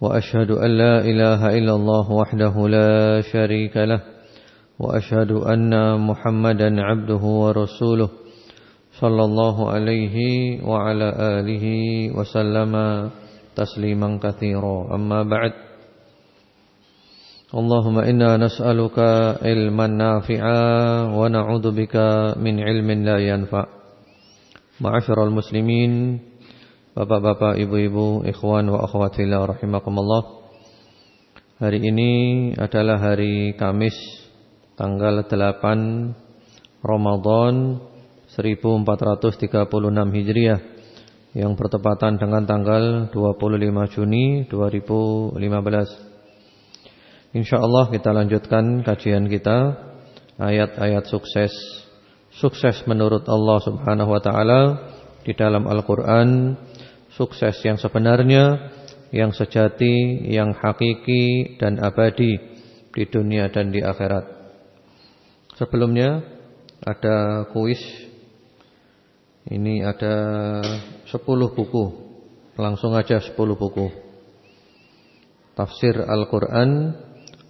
وأشهد أن لا إله إلا الله وحده لا شريك له وأشهد أن محمدا عبده ورسوله صلى الله عليه وعلى آله وسلم تسليما كثيرا أما بعد اللهم إنا نسألك علما نافعا ونعوذ بك من علم لا ينفع معاشر المسلمين Bapak-bapak, ibu-ibu, ikhwan wa akhwat fillah rahimakumullah. Hari ini adalah hari Kamis tanggal 8 Ramadan 1436 Hijriah yang bertepatan dengan tanggal 25 Juni 2015. Insyaallah kita lanjutkan kajian kita ayat-ayat sukses sukses menurut Allah Subhanahu wa taala di dalam Al-Qur'an sukses yang sebenarnya, yang sejati, yang hakiki dan abadi di dunia dan di akhirat. Sebelumnya ada kuis. Ini ada 10 buku. Langsung aja 10 buku. Tafsir Al-Qur'an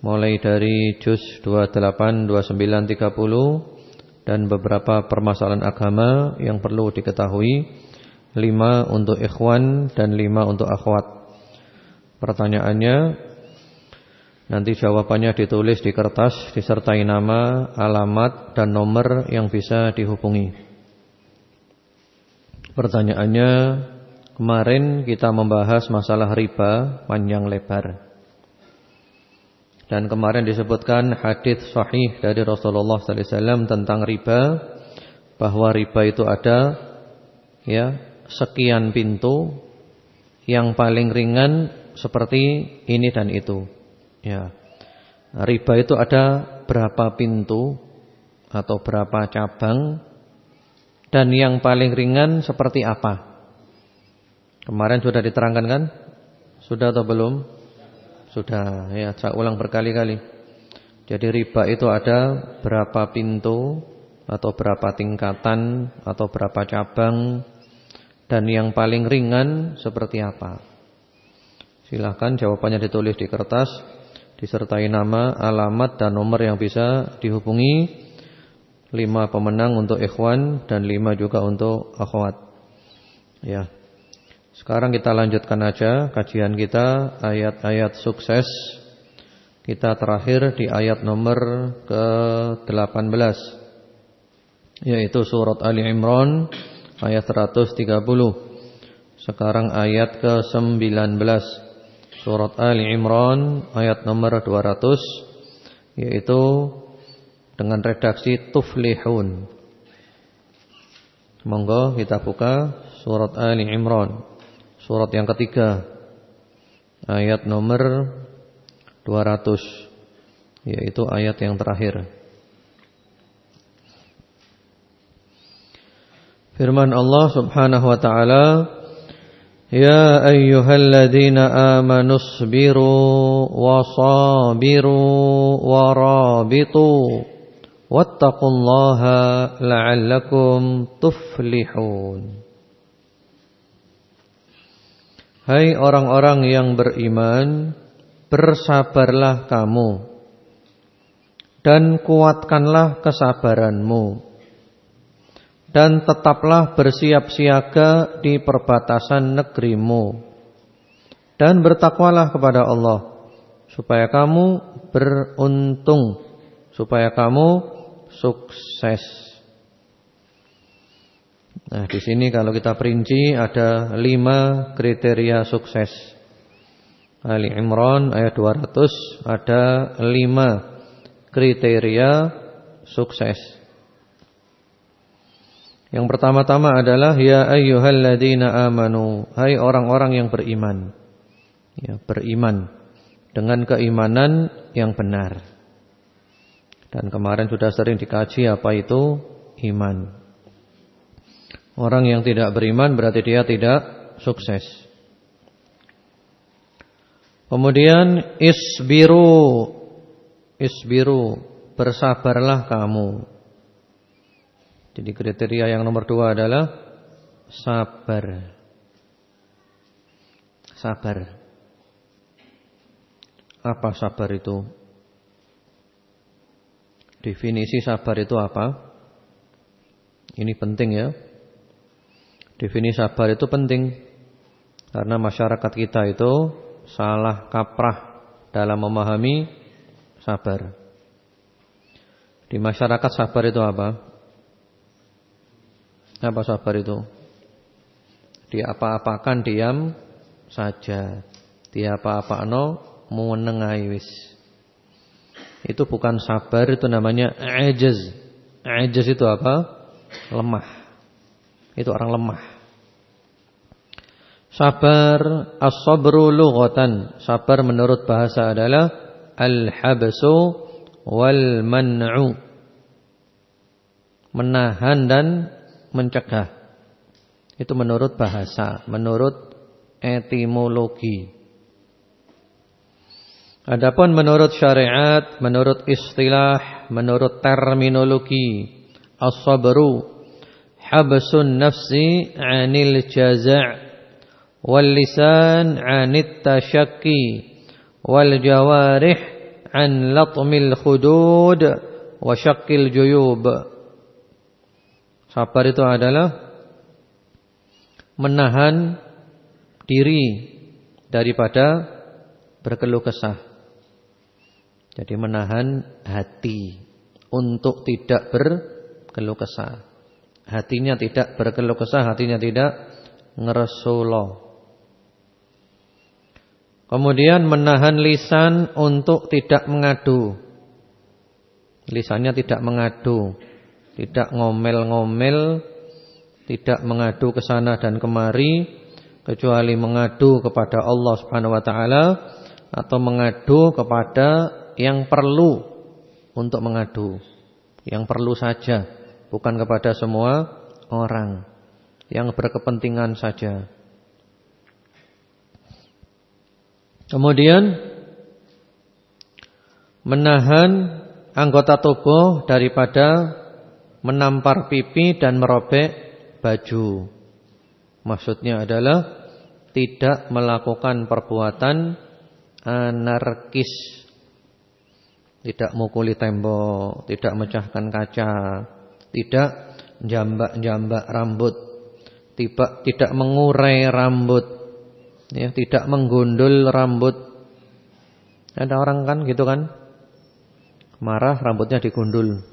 mulai dari juz 28, 29, 30 dan beberapa permasalahan agama yang perlu diketahui lima untuk ikhwan dan lima untuk akhwat. Pertanyaannya nanti jawabannya ditulis di kertas disertai nama, alamat dan nomor yang bisa dihubungi. Pertanyaannya kemarin kita membahas masalah riba panjang lebar. Dan kemarin disebutkan hadis sahih dari Rasulullah wasallam tentang riba bahwa riba itu ada ya sekian pintu yang paling ringan seperti ini dan itu. Ya. Riba itu ada berapa pintu atau berapa cabang dan yang paling ringan seperti apa? Kemarin sudah diterangkan kan? Sudah atau belum? Sudah, ya, saya ulang berkali-kali. Jadi riba itu ada berapa pintu atau berapa tingkatan atau berapa cabang dan yang paling ringan seperti apa? Silahkan jawabannya ditulis di kertas Disertai nama, alamat dan nomor yang bisa dihubungi Lima pemenang untuk ikhwan dan lima juga untuk akhwat. Ya. Sekarang kita lanjutkan aja kajian kita Ayat-ayat sukses. Kita terakhir di ayat nomor ke-18 Yaitu surat Ali Imran ayat 130. Sekarang ayat ke-19 surat Ali Imran ayat nomor 200 yaitu dengan redaksi tuflihun. Monggo kita buka surat Ali Imran surat yang ketiga ayat nomor 200 yaitu ayat yang terakhir. Firman Allah Subhanahu wa taala, "Ya ayyuhalladzina amanu sabiru wa sabiru wa rabitu wattaqullaha la'allakum tuflihun." Hai orang-orang yang beriman, bersabarlah kamu dan kuatkanlah kesabaranmu dan tetaplah bersiap siaga di perbatasan negerimu dan bertakwalah kepada Allah supaya kamu beruntung supaya kamu sukses. Nah, di sini kalau kita perinci ada lima kriteria sukses. Ali Imran ayat 200 ada lima kriteria sukses. Yang pertama-tama adalah ya ayyuhalladzina amanu, hai orang-orang yang beriman. Ya, beriman dengan keimanan yang benar. Dan kemarin sudah sering dikaji apa itu iman. Orang yang tidak beriman berarti dia tidak sukses. Kemudian isbiru isbiru bersabarlah kamu. Jadi kriteria yang nomor dua adalah sabar. Sabar. Apa sabar itu? Definisi sabar itu apa? Ini penting ya. Definisi sabar itu penting karena masyarakat kita itu salah kaprah dalam memahami sabar. Di masyarakat sabar itu apa? Apa sabar itu? Di apa-apakan diam saja. Di apa-apakno menengai wis. Itu bukan sabar, itu namanya ajaz. Ajaz itu apa? Lemah. Itu orang lemah. Sabar as-sabru lughatan. Sabar menurut bahasa adalah al-habsu wal man'u. Menahan dan mencegah. Itu menurut bahasa, menurut etimologi. Adapun menurut syariat, menurut istilah, menurut terminologi, as-sabru habsun nafsi 'anil jaza' wal lisan 'anit tashakki wal jawarih 'an latmil khudud wa syaqqil juyub. Sabar itu adalah menahan diri daripada berkeluh kesah. Jadi menahan hati untuk tidak berkeluh kesah. Hatinya tidak berkeluh kesah, hatinya tidak ngeresulo. Kemudian menahan lisan untuk tidak mengadu. Lisannya tidak mengadu, tidak ngomel-ngomel, tidak mengadu ke sana dan kemari kecuali mengadu kepada Allah Subhanahu wa taala atau mengadu kepada yang perlu untuk mengadu, yang perlu saja, bukan kepada semua orang yang berkepentingan saja. Kemudian menahan anggota tubuh daripada menampar pipi dan merobek baju. Maksudnya adalah tidak melakukan perbuatan anarkis tidak mukuli tembok, tidak mecahkan kaca, tidak jambak-jambak rambut, tidak tidak mengurai rambut, ya, tidak menggundul rambut. Ada orang kan gitu kan? Marah rambutnya digundul.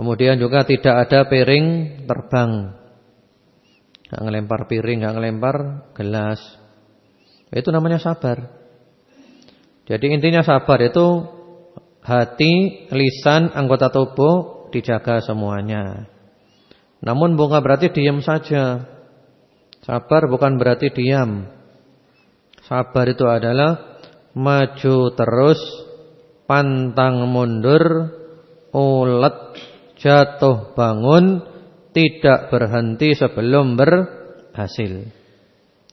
Kemudian juga tidak ada piring terbang. Enggak ngelempar piring, enggak ngelempar gelas. Itu namanya sabar. Jadi intinya sabar itu hati, lisan, anggota tubuh dijaga semuanya. Namun bukan berarti diam saja. Sabar bukan berarti diam. Sabar itu adalah maju terus, pantang mundur, ulet, jatuh bangun, tidak berhenti sebelum berhasil.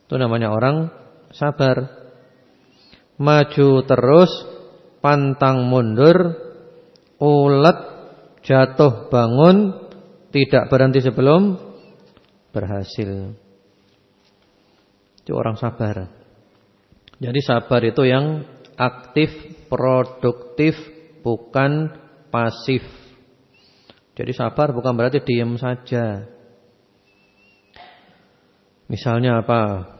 Itu namanya orang sabar. Maju terus, pantang mundur, ulet, jatuh bangun, tidak berhenti sebelum berhasil. Itu orang sabar. Jadi sabar itu yang aktif, produktif, bukan pasif. Jadi sabar bukan berarti diam saja. Misalnya apa?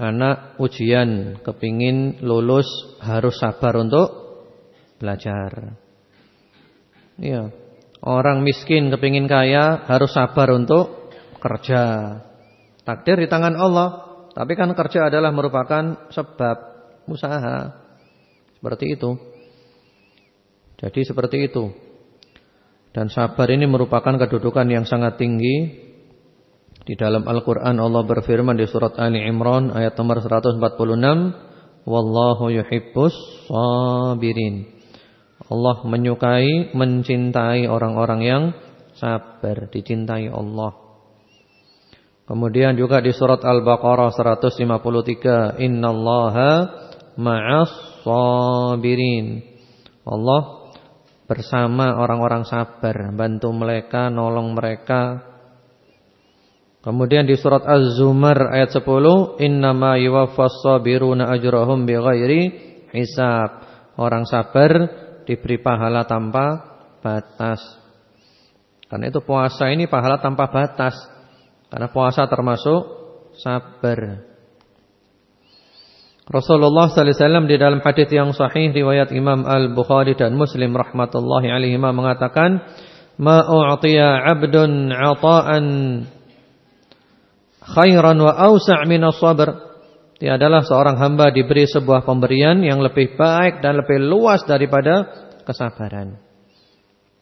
Anak ujian kepingin lulus harus sabar untuk belajar. Iya. Orang miskin kepingin kaya harus sabar untuk kerja. Takdir di tangan Allah. Tapi kan kerja adalah merupakan sebab usaha. Seperti itu. Jadi seperti itu. Dan sabar ini merupakan kedudukan yang sangat tinggi Di dalam Al-Qur'an Allah berfirman di surat Ali Imran ayat nomor 146, "Wallahu yuhibbus sabirin." Allah menyukai, mencintai orang-orang yang sabar, dicintai Allah. Kemudian juga di surat Al-Baqarah 153, "Innallaha ma'as sabirin." Allah bersama orang-orang sabar, bantu mereka, nolong mereka Kemudian di surat Az-Zumar ayat 10, "Innama yuwaffas sabiruna ajrahum bighairi hisab." Orang sabar diberi pahala tanpa batas. Karena itu puasa ini pahala tanpa batas. Karena puasa termasuk sabar. Rasulullah sallallahu alaihi wasallam di dalam hadis yang sahih riwayat Imam Al-Bukhari dan Muslim rahmatullahi alaihi mengatakan, "Ma u'tiya 'abdun 'ata'an khairan wa awsa' min as-sabr. Tiadalah seorang hamba diberi sebuah pemberian yang lebih baik dan lebih luas daripada kesabaran.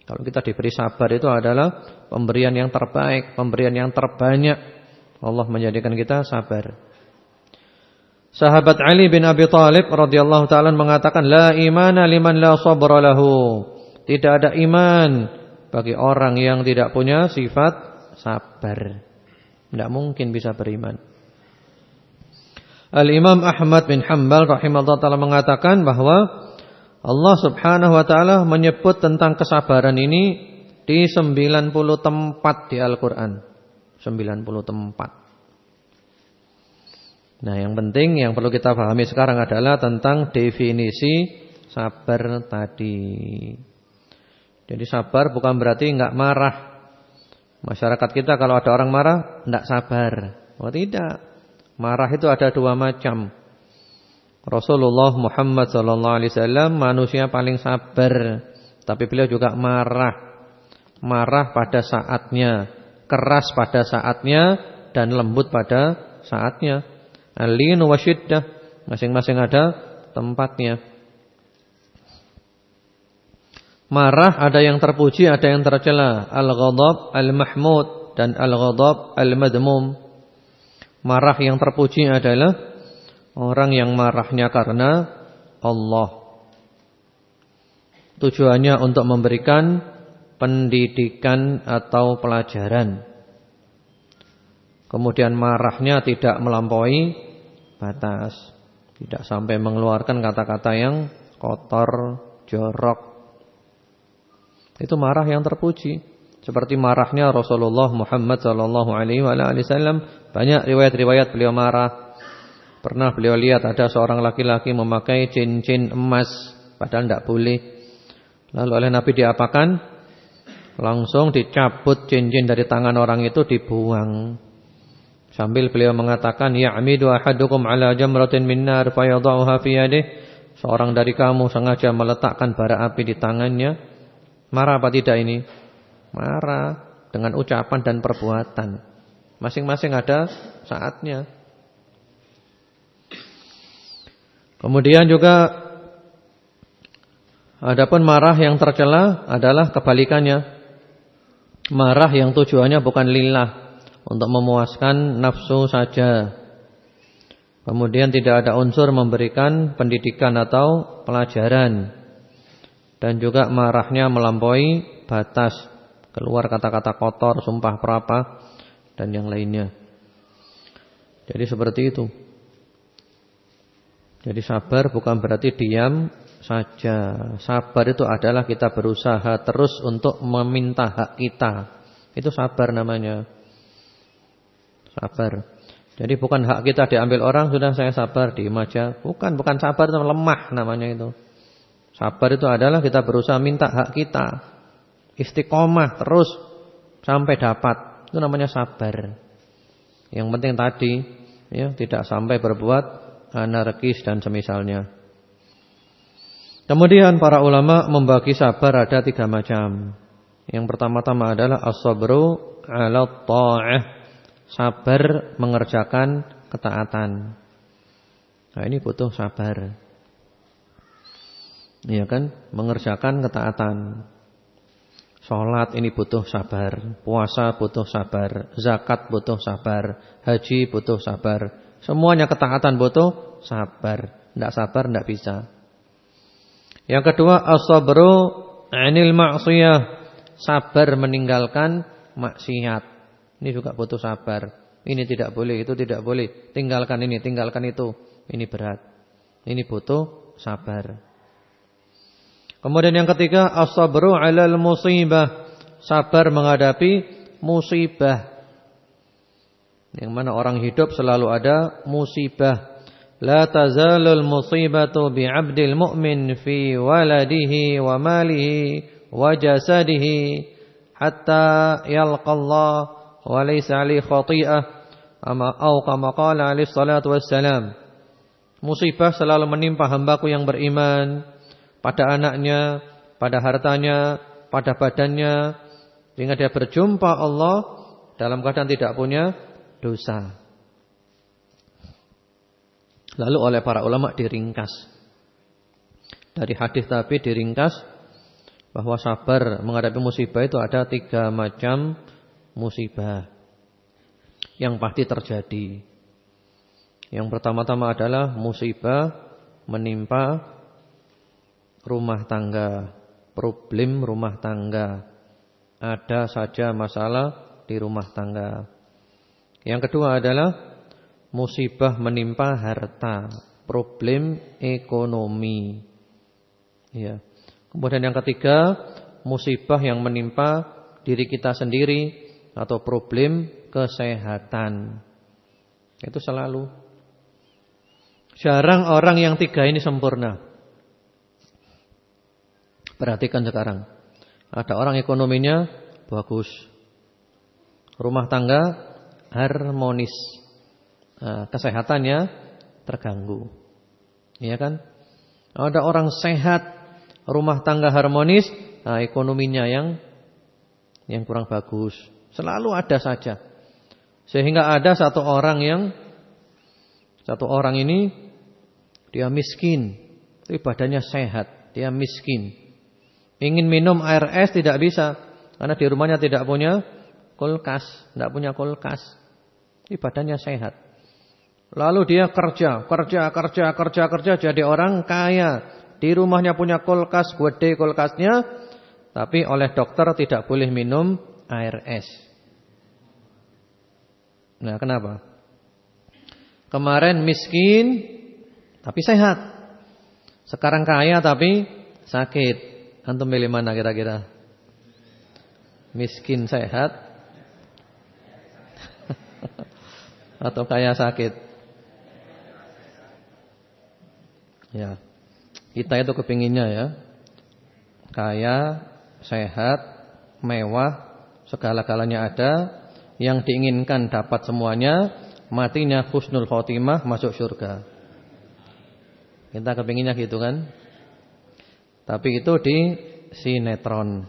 Kalau kita diberi sabar itu adalah pemberian yang terbaik, pemberian yang terbanyak. Allah menjadikan kita sabar. Sahabat Ali bin Abi Thalib radhiyallahu taala mengatakan la imana liman la sabra lahu. Tidak ada iman bagi orang yang tidak punya sifat sabar. Tidak mungkin bisa beriman. Al-Imam Ahmad bin Hanbal rahimahullah taala mengatakan bahwa Allah Subhanahu wa taala menyebut tentang kesabaran ini di 90 tempat di Al-Qur'an. 90 tempat. Nah, yang penting yang perlu kita pahami sekarang adalah tentang definisi sabar tadi. Jadi sabar bukan berarti enggak marah. Masyarakat kita kalau ada orang marah tidak sabar. Oh tidak. Marah itu ada dua macam. Rasulullah Muhammad sallallahu alaihi wasallam manusia paling sabar, tapi beliau juga marah. Marah pada saatnya, keras pada saatnya dan lembut pada saatnya. Alin wa masing-masing ada tempatnya. Marah ada yang terpuji, ada yang tercela. Al-ghadab al-mahmud dan al-ghadab al-madmum. Marah yang terpuji adalah orang yang marahnya karena Allah. Tujuannya untuk memberikan pendidikan atau pelajaran. Kemudian marahnya tidak melampaui batas. Tidak sampai mengeluarkan kata-kata yang kotor, jorok itu marah yang terpuji. Seperti marahnya Rasulullah Muhammad wasallam, banyak riwayat-riwayat beliau marah. Pernah beliau lihat ada seorang laki-laki memakai cincin emas padahal tidak boleh. Lalu oleh Nabi diapakan? Langsung dicabut cincin dari tangan orang itu dibuang. Sambil beliau mengatakan, "Ya'midu ahadukum ala jamratin min nar fayadha'uha fi yadihi." Seorang dari kamu sengaja meletakkan bara api di tangannya Marah apa tidak ini? Marah dengan ucapan dan perbuatan. Masing-masing ada saatnya. Kemudian juga adapun marah yang tercela adalah kebalikannya. Marah yang tujuannya bukan lillah untuk memuaskan nafsu saja. Kemudian tidak ada unsur memberikan pendidikan atau pelajaran dan juga marahnya melampaui batas, keluar kata-kata kotor, sumpah perapa dan yang lainnya. Jadi seperti itu. Jadi sabar bukan berarti diam saja. Sabar itu adalah kita berusaha terus untuk meminta hak kita. Itu sabar namanya. Sabar. Jadi bukan hak kita diambil orang sudah saya sabar di aja. Bukan, bukan sabar itu lemah namanya itu. Sabar itu adalah kita berusaha minta hak kita. Istiqomah terus sampai dapat. Itu namanya sabar. Yang penting tadi ya tidak sampai berbuat anarkis dan semisalnya. Kemudian para ulama membagi sabar ada tiga macam. Yang pertama-tama adalah as-sabru 'ala ta'ah. Sabar mengerjakan ketaatan. Nah, ini butuh sabar. Iya kan? Mengerjakan ketaatan. Sholat ini butuh sabar, puasa butuh sabar, zakat butuh sabar, haji butuh sabar. Semuanya ketaatan butuh sabar. Tidak sabar tidak bisa. Yang kedua as-sabru 'anil ma'siyah. Sabar meninggalkan maksiat. Ini juga butuh sabar. Ini tidak boleh, itu tidak boleh. Tinggalkan ini, tinggalkan itu. Ini berat. Ini butuh sabar. Kemudian yang ketiga as-sabru 'alal musibah. Sabar menghadapi musibah. Yang mana orang hidup selalu ada musibah. La tazalul musibatu bi'abdil mu'min fi waladihi wa malihi wa jasadihi hatta yalqa Allah ali khati'ah ama au kama qala alaihi salatu wassalam. Musibah selalu menimpa hambaku yang beriman pada anaknya, pada hartanya, pada badannya sehingga dia berjumpa Allah dalam keadaan tidak punya dosa. Lalu oleh para ulama diringkas. Dari hadis tapi diringkas bahwa sabar menghadapi musibah itu ada tiga macam musibah yang pasti terjadi. Yang pertama-tama adalah musibah menimpa rumah tangga, problem rumah tangga. Ada saja masalah di rumah tangga. Yang kedua adalah musibah menimpa harta, problem ekonomi. Ya. Kemudian yang ketiga, musibah yang menimpa diri kita sendiri atau problem kesehatan. Itu selalu. Jarang orang yang tiga ini sempurna. Perhatikan sekarang. Ada orang ekonominya bagus. Rumah tangga harmonis. Nah, kesehatannya terganggu. Iya kan? Ada orang sehat, rumah tangga harmonis, nah, ekonominya yang yang kurang bagus. Selalu ada saja. Sehingga ada satu orang yang satu orang ini dia miskin, tapi badannya sehat, dia miskin. Ingin minum air es tidak bisa karena di rumahnya tidak punya kulkas, tidak punya kulkas. Ibadahnya sehat. Lalu dia kerja, kerja, kerja, kerja, kerja jadi orang kaya. Di rumahnya punya kulkas, gede kulkasnya, tapi oleh dokter tidak boleh minum air es. Nah, kenapa? Kemarin miskin tapi sehat. Sekarang kaya tapi sakit. Antum milih mana kira-kira? Miskin sehat atau kaya sakit? Ya. Kita itu kepinginnya ya. Kaya, sehat, mewah, segala-galanya ada, yang diinginkan dapat semuanya, matinya husnul khotimah masuk surga. Kita kepinginnya gitu kan? Tapi itu di sinetron.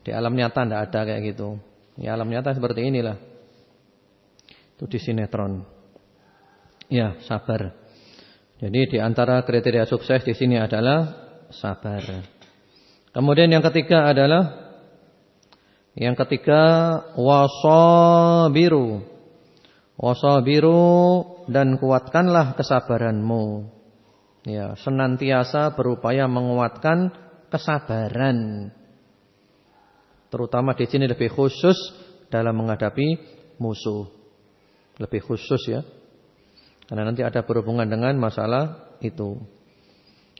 Di alam nyata tidak ada kayak gitu. Di alam nyata seperti inilah. Itu di sinetron. Ya, sabar. Jadi di antara kriteria sukses di sini adalah sabar. Kemudian yang ketiga adalah yang ketiga wasabiru. Wasabiru dan kuatkanlah kesabaranmu. Ya, senantiasa berupaya menguatkan kesabaran. Terutama di sini lebih khusus dalam menghadapi musuh. Lebih khusus ya. Karena nanti ada berhubungan dengan masalah itu.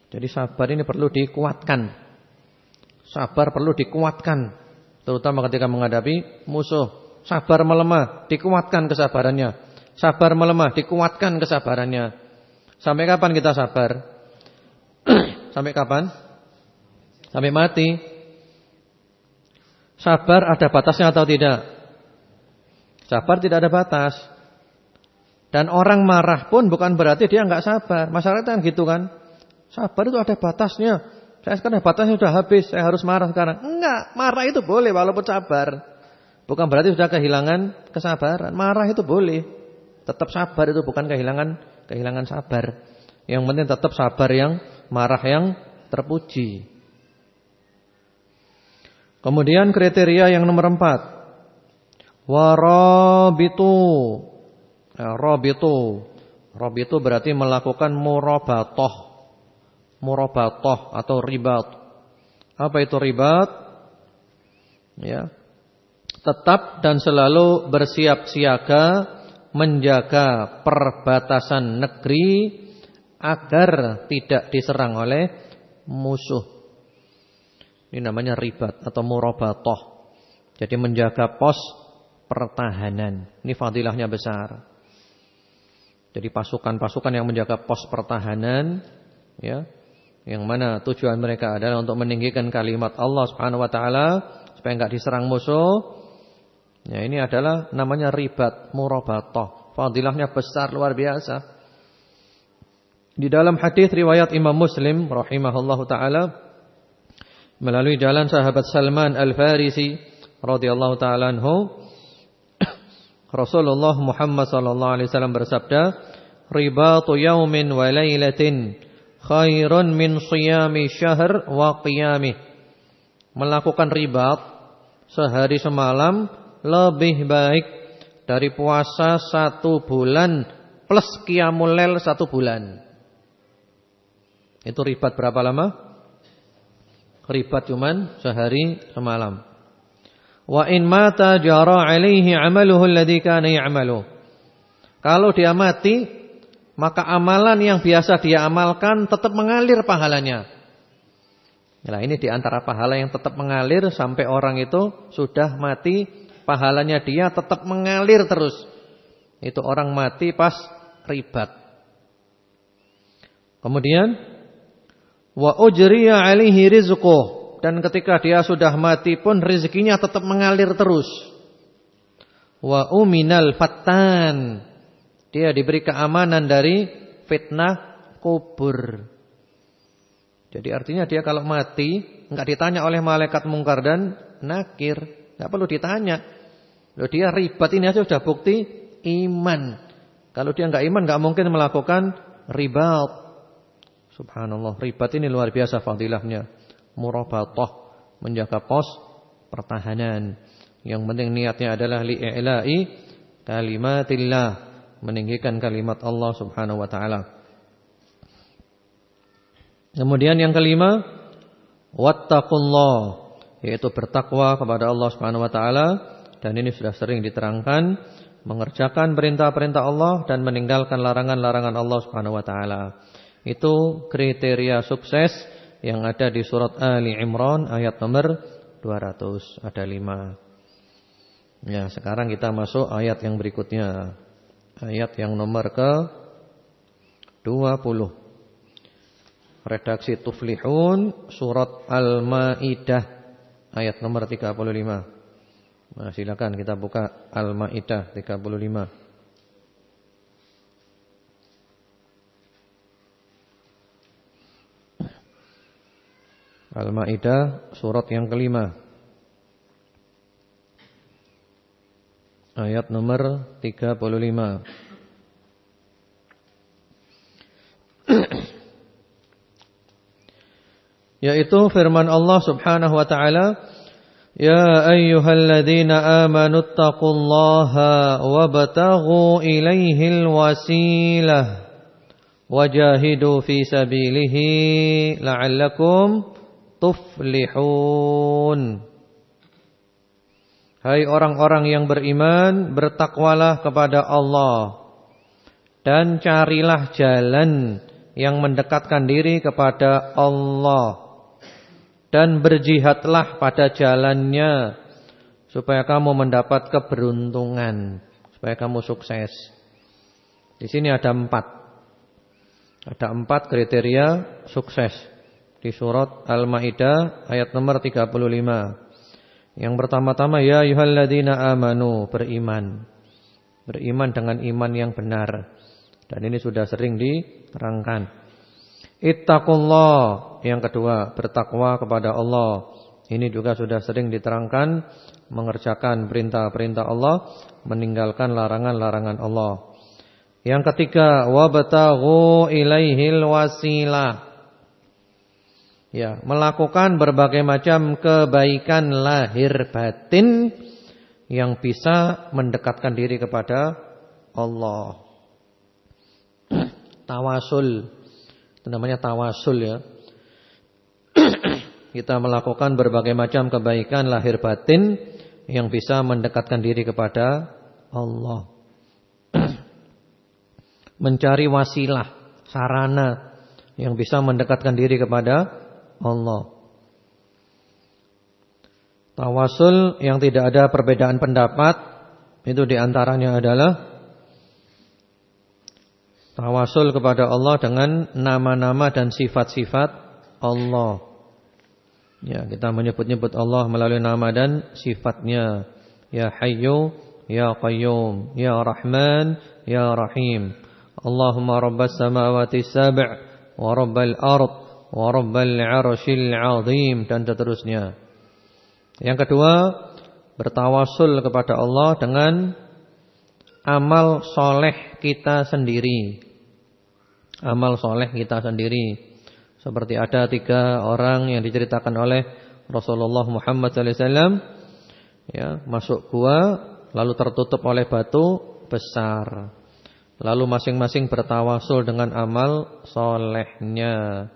Jadi sabar ini perlu dikuatkan. Sabar perlu dikuatkan. Terutama ketika menghadapi musuh. Sabar melemah, dikuatkan kesabarannya. Sabar melemah, dikuatkan kesabarannya. Sampai kapan kita sabar? Sampai kapan? Sampai mati. Sabar ada batasnya atau tidak? Sabar tidak ada batas. Dan orang marah pun bukan berarti dia enggak sabar. Masyarakat kan gitu kan. Sabar itu ada batasnya. Saya sekarang batasnya sudah habis, saya harus marah sekarang. Enggak, marah itu boleh walaupun sabar. Bukan berarti sudah kehilangan kesabaran. Marah itu boleh. Tetap sabar itu bukan kehilangan kehilangan sabar. Yang penting tetap sabar yang marah yang terpuji. Kemudian kriteria yang nomor empat. Warabitu. Nah, rabitu. Rabitu berarti melakukan murabatoh. Murabatoh atau ribat. Apa itu ribat? Ya. Tetap dan selalu bersiap siaga menjaga perbatasan negeri agar tidak diserang oleh musuh. Ini namanya ribat atau murabatoh. Jadi menjaga pos pertahanan. Ini fadilahnya besar. Jadi pasukan-pasukan yang menjaga pos pertahanan ya, yang mana tujuan mereka adalah untuk meninggikan kalimat Allah Subhanahu wa taala supaya enggak diserang musuh. Ya, ini adalah namanya ribat murabatoh. Fadilahnya besar luar biasa. Di dalam hadis riwayat Imam Muslim rahimahullahu taala melalui jalan sahabat Salman Al-Farisi radhiyallahu taala anhu Rasulullah Muhammad sallallahu alaihi wasallam bersabda ribatu yaumin wa lailatin khairun min siyami syahr wa qiyamih melakukan ribat sehari semalam lebih baik dari puasa satu bulan plus qiyamul lail satu bulan itu ribat berapa lama? Ribat cuman sehari semalam. Wa in mata jara alaihi amaluhu alladhi kana ya'malu. Kalau dia mati, maka amalan yang biasa dia amalkan tetap mengalir pahalanya. Nah, ini di antara pahala yang tetap mengalir sampai orang itu sudah mati, pahalanya dia tetap mengalir terus. Itu orang mati pas ribat. Kemudian Wa ujriya alaihi rizquh dan ketika dia sudah mati pun rezekinya tetap mengalir terus. Wa uminal fattan. Dia diberi keamanan dari fitnah kubur. Jadi artinya dia kalau mati enggak ditanya oleh malaikat mungkar dan nakir, enggak perlu ditanya. Loh dia ribat ini aja sudah bukti iman. Kalau dia enggak iman enggak mungkin melakukan ribat. Subhanallah, ribat ini luar biasa fadilahnya. Murabatah, menjaga pos pertahanan. Yang penting niatnya adalah li'i'la'i kalimatillah, meninggikan kalimat Allah Subhanahu wa taala. Kemudian yang kelima, wattaqullah, yaitu bertakwa kepada Allah Subhanahu wa taala dan ini sudah sering diterangkan mengerjakan perintah-perintah Allah dan meninggalkan larangan-larangan Allah Subhanahu wa taala. Itu kriteria sukses yang ada di surat Ali Imran ayat nomor 200. Ada lima. Ya, sekarang kita masuk ayat yang berikutnya. Ayat yang nomor ke 20. Redaksi Tuflihun surat Al-Maidah ayat nomor 35. Nah, silakan kita buka Al-Maidah 35. Al-Maidah surat yang kelima Ayat nomor 35 Yaitu firman Allah subhanahu wa ta'ala Ya ayyuhalladzina amanu taqullaha wabtaghu ilaihil wasilah wajahidu fi sabilihi la'allakum tuflihun. Hai orang-orang yang beriman, bertakwalah kepada Allah dan carilah jalan yang mendekatkan diri kepada Allah dan berjihadlah pada jalannya supaya kamu mendapat keberuntungan, supaya kamu sukses. Di sini ada empat, ada empat kriteria sukses di surat Al-Maidah ayat nomor 35. Yang pertama-tama ya ayyuhalladzina amanu beriman. Beriman dengan iman yang benar. Dan ini sudah sering diterangkan. Ittaqullah yang kedua bertakwa kepada Allah. Ini juga sudah sering diterangkan mengerjakan perintah-perintah Allah, meninggalkan larangan-larangan Allah. Yang ketiga wabtaghu ilaihil wasilah Ya, melakukan berbagai macam kebaikan lahir batin yang bisa mendekatkan diri kepada Allah. tawasul. Itu namanya tawasul ya. Kita melakukan berbagai macam kebaikan lahir batin yang bisa mendekatkan diri kepada Allah. Mencari wasilah, sarana yang bisa mendekatkan diri kepada Allah. Tawasul yang tidak ada perbedaan pendapat itu di antaranya adalah tawasul kepada Allah dengan nama-nama dan sifat-sifat Allah. Ya, kita menyebut-nyebut Allah melalui nama dan sifatnya. Ya Hayyu, Ya Qayyum, Ya Rahman, Ya Rahim. Allahumma rabbas samawati sab' wa rabbal ard wa rabbal 'arsyil 'azim dan seterusnya. Yang kedua, bertawasul kepada Allah dengan amal soleh kita sendiri. Amal soleh kita sendiri. Seperti ada tiga orang yang diceritakan oleh Rasulullah Muhammad SAW. Ya, masuk gua lalu tertutup oleh batu besar. Lalu masing-masing bertawasul dengan amal solehnya.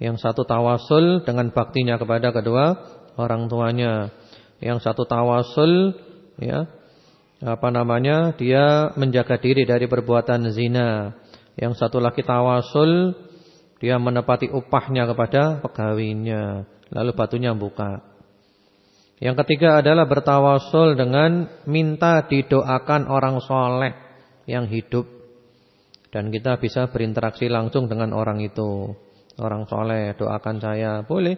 Yang satu tawasul dengan baktinya kepada kedua orang tuanya. Yang satu tawasul ya apa namanya? Dia menjaga diri dari perbuatan zina. Yang satu lagi tawasul dia menepati upahnya kepada pegawainya. Lalu batunya buka. Yang ketiga adalah bertawasul dengan minta didoakan orang soleh yang hidup. Dan kita bisa berinteraksi langsung dengan orang itu. Orang soleh doakan saya. Boleh.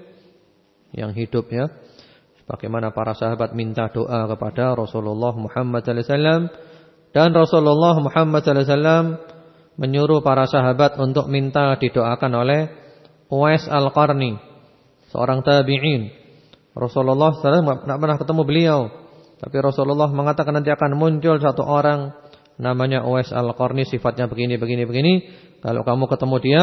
Yang hidup ya. Bagaimana para sahabat minta doa kepada Rasulullah Muhammad SAW Dan Rasulullah Muhammad SAW Menyuruh para sahabat untuk minta didoakan oleh Uwais Al-Qarni Seorang tabi'in. Rasulullah SAW tidak pernah ketemu beliau. Tapi Rasulullah mengatakan nanti akan muncul satu orang. Namanya Uwais Al-Qarni Sifatnya begini, begini, begini. Kalau kamu ketemu dia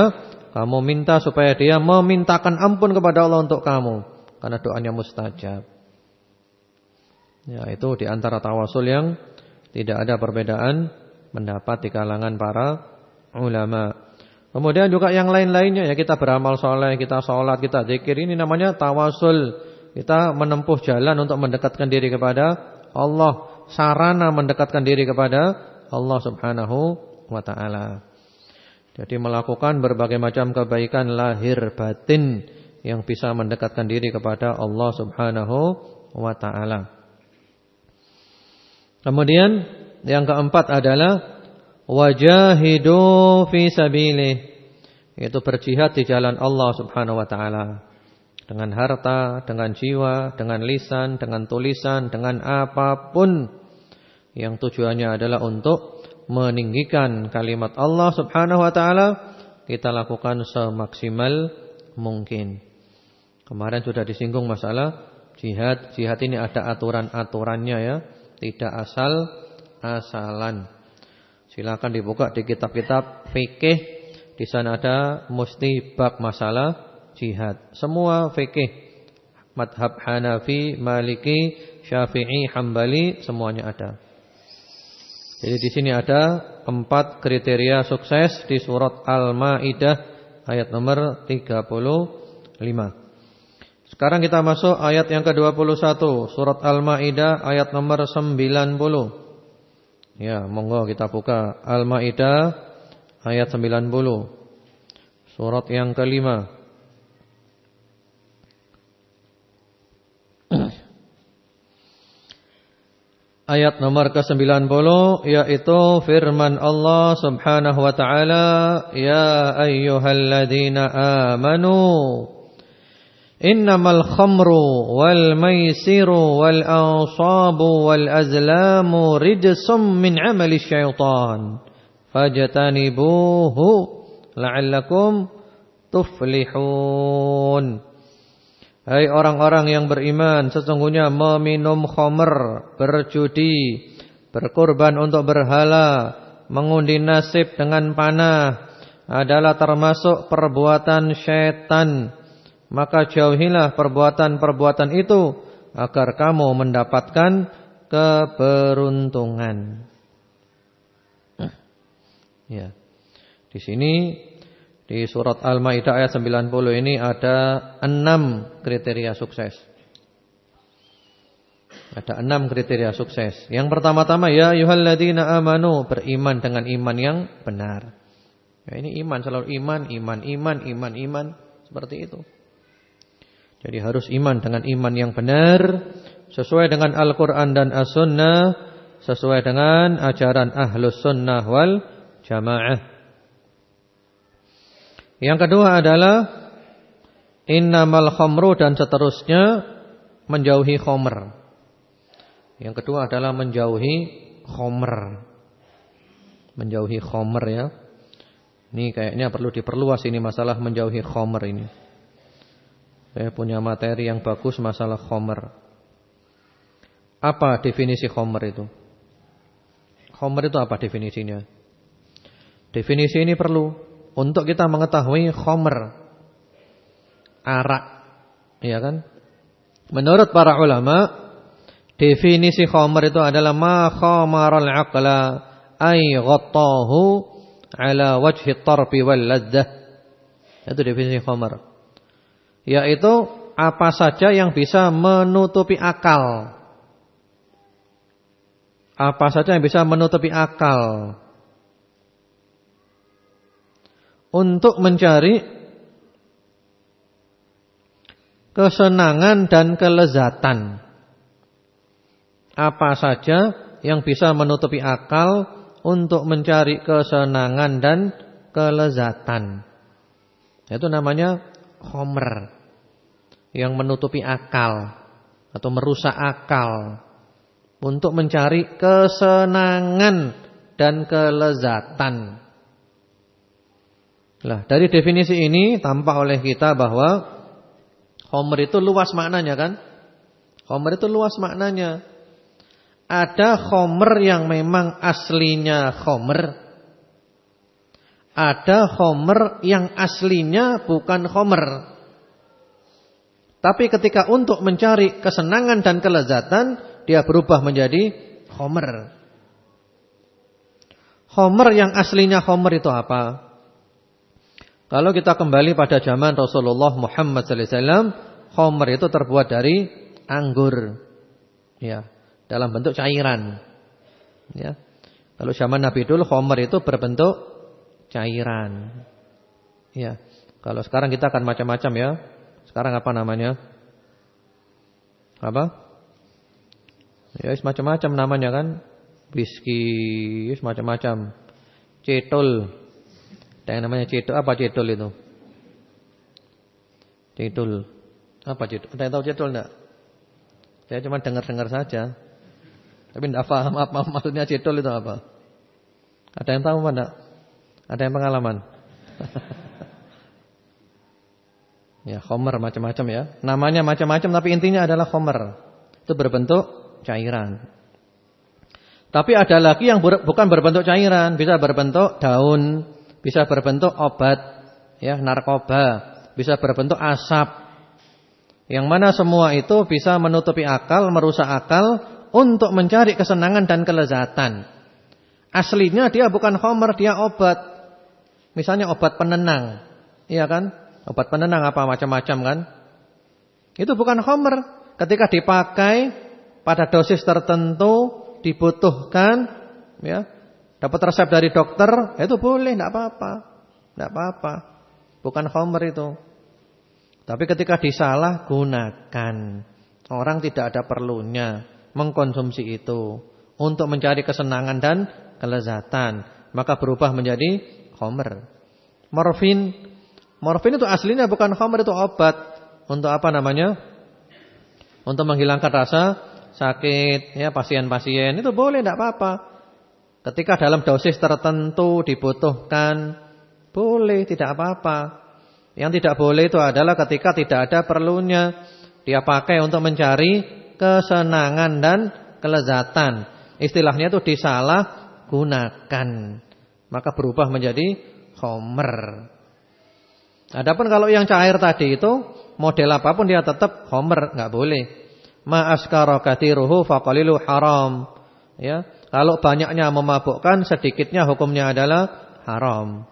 kamu minta supaya dia memintakan ampun kepada Allah untuk kamu karena doanya mustajab. Ya, itu di antara tawasul yang tidak ada perbedaan pendapat di kalangan para ulama. Kemudian juga yang lain-lainnya ya kita beramal soleh, kita sholat, kita zikir ini namanya tawasul. Kita menempuh jalan untuk mendekatkan diri kepada Allah, sarana mendekatkan diri kepada Allah Subhanahu wa taala. Jadi melakukan berbagai macam kebaikan lahir batin yang bisa mendekatkan diri kepada Allah Subhanahu wa taala. Kemudian yang keempat adalah wajahidu fi sabilih. Itu berjihad di jalan Allah Subhanahu wa taala. Dengan harta, dengan jiwa, dengan lisan, dengan tulisan, dengan apa pun yang tujuannya adalah untuk meninggikan kalimat Allah Subhanahu wa taala kita lakukan semaksimal mungkin. Kemarin sudah disinggung masalah jihad. Jihad ini ada aturan-aturannya ya, tidak asal-asalan. Silakan dibuka di kitab-kitab fikih. Di sana ada mesti bab masalah jihad. Semua fikih madhab Hanafi, Maliki, Syafi'i, Hambali semuanya ada. Jadi di sini ada empat kriteria sukses di surat Al-Maidah ayat nomor 35. Sekarang kita masuk ayat yang ke-21, surat Al-Maidah ayat nomor 90. Ya, monggo kita buka Al-Maidah ayat 90. Surat yang kelima. Ayat nomor ke-90 yaitu firman Allah Subhanahu wa taala, "Ya ayyuhalladzina amanu innamal khamru wal maisiru wal ansabu wal azlamu rijsum min 'amali syaitan fajtanibuhu la'allakum tuflihun." Hai orang-orang yang beriman, sesungguhnya meminum khamr, berjudi, berkorban untuk berhala, mengundi nasib dengan panah adalah termasuk perbuatan syaitan. maka jauhilah perbuatan-perbuatan itu agar kamu mendapatkan keberuntungan. Ya. Di sini di surat Al-Maidah ayat 90 ini ada enam kriteria sukses. Ada enam kriteria sukses. Yang pertama-tama ya ayyuhalladzina amanu beriman dengan iman yang benar. Ya, ini iman selalu iman, iman, iman, iman, iman seperti itu. Jadi harus iman dengan iman yang benar sesuai dengan Al-Qur'an dan As-Sunnah, sesuai dengan ajaran Ahlus Sunnah wal Jamaah. Yang kedua adalah innamal khamru dan seterusnya menjauhi khamr. Yang kedua adalah menjauhi khamr. Menjauhi khamr ya. Ini kayaknya perlu diperluas ini masalah menjauhi khamr ini. Saya punya materi yang bagus masalah khamr. Apa definisi khamr itu? Khamr itu apa definisinya? Definisi ini perlu untuk kita mengetahui khomer arak ya kan? Menurut para ulama definisi khomer itu adalah ma khamaral aqla ay ghattahu ala wajhi tarbi wal laddah. Itu definisi khomer yaitu apa saja yang bisa menutupi akal. Apa saja yang bisa menutupi akal untuk mencari kesenangan dan kelezatan. Apa saja yang bisa menutupi akal untuk mencari kesenangan dan kelezatan. Itu namanya homer yang menutupi akal atau merusak akal untuk mencari kesenangan dan kelezatan. Nah, dari definisi ini tampak oleh kita bahwa Homer itu luas maknanya kan? Homer itu luas maknanya. Ada Homer yang memang aslinya Homer. Ada Homer yang aslinya bukan Homer. Tapi ketika untuk mencari kesenangan dan kelezatan, dia berubah menjadi Homer. Homer yang aslinya Homer itu apa? Kalau kita kembali pada zaman Rasulullah Muhammad SAW, khomer itu terbuat dari anggur, ya, dalam bentuk cairan, ya. Kalau zaman Nabi dulu khomer itu berbentuk cairan, ya. Kalau sekarang kita akan macam-macam ya. Sekarang apa namanya? Apa? Ya, macam-macam namanya kan. Whisky, macam-macam. Cetul, ada yang namanya cedul. Apa cedul itu? Cedul. Apa cedul? Ada yang tahu cedul enggak? Saya cuma dengar-dengar saja. Tapi tidak paham apa maksudnya cedul itu apa. Ada yang tahu enggak? Ada yang pengalaman? ya, khomer macam-macam ya. Namanya macam-macam tapi intinya adalah khomer. Itu berbentuk cairan. Tapi ada lagi yang bukan berbentuk cairan, bisa berbentuk daun, bisa berbentuk obat, ya narkoba, bisa berbentuk asap. Yang mana semua itu bisa menutupi akal, merusak akal untuk mencari kesenangan dan kelezatan. Aslinya dia bukan homer, dia obat. Misalnya obat penenang. Iya kan? Obat penenang apa macam-macam kan? Itu bukan homer. Ketika dipakai pada dosis tertentu dibutuhkan ya Dapat resep dari dokter, itu boleh, tidak apa-apa. Tidak apa-apa. Bukan homer itu. Tapi ketika disalah gunakan. Orang tidak ada perlunya mengkonsumsi itu. Untuk mencari kesenangan dan kelezatan. Maka berubah menjadi homer. Morfin. Morfin itu aslinya bukan homer, itu obat. Untuk apa namanya? Untuk menghilangkan rasa sakit. ya Pasien-pasien. Itu boleh, tidak apa-apa. Ketika dalam dosis tertentu dibutuhkan, boleh tidak apa-apa. Yang tidak boleh itu adalah ketika tidak ada perlunya. Dia pakai untuk mencari kesenangan dan kelezatan. Istilahnya itu disalah gunakan. Maka berubah menjadi homer. Adapun kalau yang cair tadi itu model apa pun dia tetap homer, nggak boleh. Ma askara katsiruhu faqalilu haram. Ya, kalau banyaknya memabukkan, sedikitnya hukumnya adalah haram.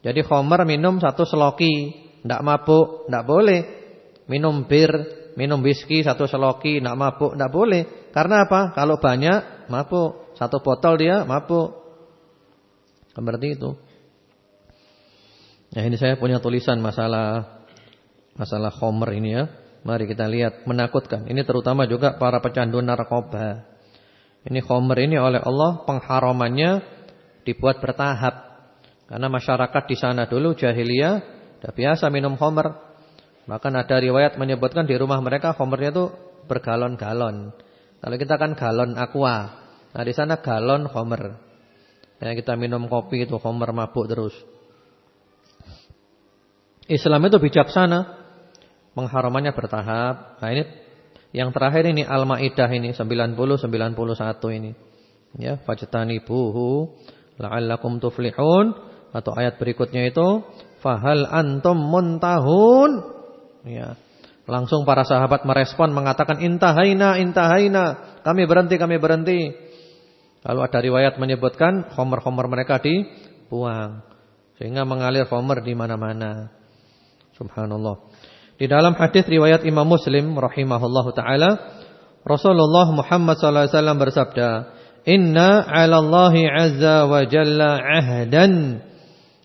Jadi homer minum satu seloki, tidak mabuk, tidak boleh. Minum bir, minum whisky satu seloki, tidak mabuk, tidak boleh. Karena apa? Kalau banyak mabuk, satu botol dia mabuk. Seperti itu. Nah ini saya punya tulisan masalah masalah Homer ini ya. Mari kita lihat menakutkan. Ini terutama juga para pecandu narkoba. Ini Homer ini oleh Allah pengharamannya dibuat bertahap. Karena masyarakat di sana dulu jahiliyah sudah biasa minum Homer. Bahkan ada riwayat menyebutkan di rumah mereka Homernya itu bergalon-galon. Kalau kita kan galon aqua. Nah di sana galon Homer. Ya, kita minum kopi itu Homer mabuk terus. Islam itu bijaksana. Pengharamannya bertahap. Nah ini yang terakhir ini Al-Maidah ini 90 91 ini. Ya, buhu la'allakum tuflihun atau ayat berikutnya itu fahal antum muntahun. Ya. Langsung para sahabat merespon mengatakan intahaina intahaina. Kami berhenti kami berhenti. Lalu ada riwayat menyebutkan homer-homer mereka dibuang sehingga mengalir homer di mana-mana. Subhanallah. Di dalam hadis riwayat Imam Muslim rahimahullahu taala, Rasulullah Muhammad sallallahu alaihi wasallam bersabda, "Inna 'ala Allahi 'azza wa jalla 'ahdan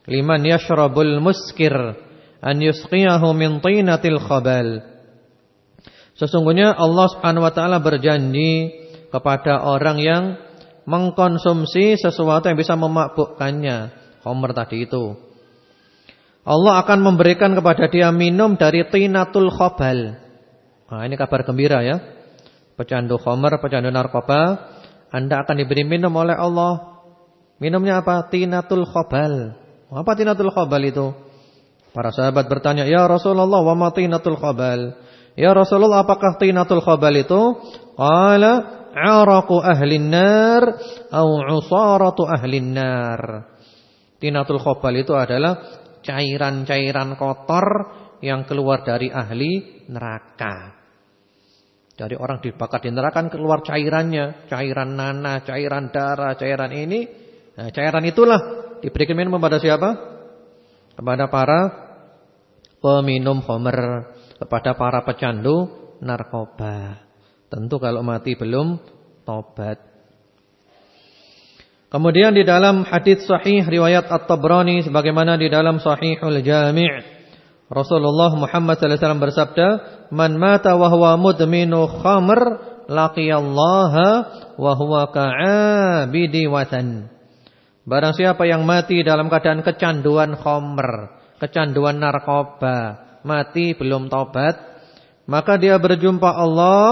liman yashrabul muskir an yusqiyahu min tinatil khabal." Sesungguhnya Allah Subhanahu wa taala berjanji kepada orang yang mengkonsumsi sesuatu yang bisa memabukkannya, khamr tadi itu. Allah akan memberikan kepada dia minum dari tinatul khobal. Nah, ini kabar gembira ya. Pecandu khamr, pecandu narkoba, Anda akan diberi minum oleh Allah. Minumnya apa? Tinatul khobal. Apa tinatul khobal itu? Para sahabat bertanya, "Ya Rasulullah, wa ma tinatul khobal?" Ya Rasulullah, apakah tinatul khobal itu? Qala, "Araqu ahli nar au 'usaratu ahli nar." Tinatul khobal itu adalah cairan-cairan kotor yang keluar dari ahli neraka. Dari orang dibakar di neraka kan keluar cairannya, cairan nanah, cairan darah, cairan ini. Nah, cairan itulah diberikan minum kepada siapa? Kepada para peminum homer, kepada para pecandu narkoba. Tentu kalau mati belum tobat. Kemudian di dalam hadis sahih riwayat At-Tabrani sebagaimana di dalam Sahihul Jami' Rasulullah Muhammad sallallahu alaihi wasallam bersabda, "Man mata wa huwa mudminu khamr laqiyallaha wa huwa ka'abidi watan." Barang siapa yang mati dalam keadaan kecanduan khamr, kecanduan narkoba, mati belum taubat, maka dia berjumpa Allah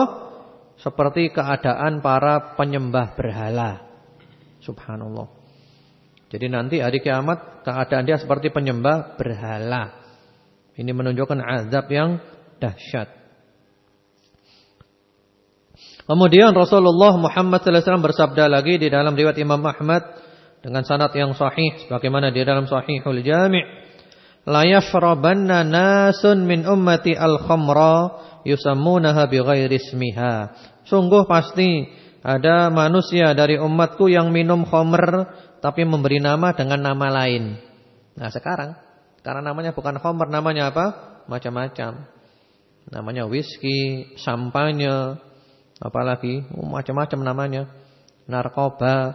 seperti keadaan para penyembah berhala. Subhanallah. Jadi nanti hari kiamat keadaan dia seperti penyembah berhala. Ini menunjukkan azab yang dahsyat. Kemudian Rasulullah Muhammad wasallam bersabda lagi di dalam riwayat Imam Ahmad dengan sanad yang sahih sebagaimana di dalam Sahihul Jami' la yashrabanna nasun min ummati al-khamra yusammunaha bighairi ismiha. Sungguh pasti ada manusia dari umatku yang minum khomer tapi memberi nama dengan nama lain. Nah sekarang karena namanya bukan khomer namanya apa? Macam-macam. Namanya whisky, sampanye, apalagi oh, macam-macam namanya. Narkoba,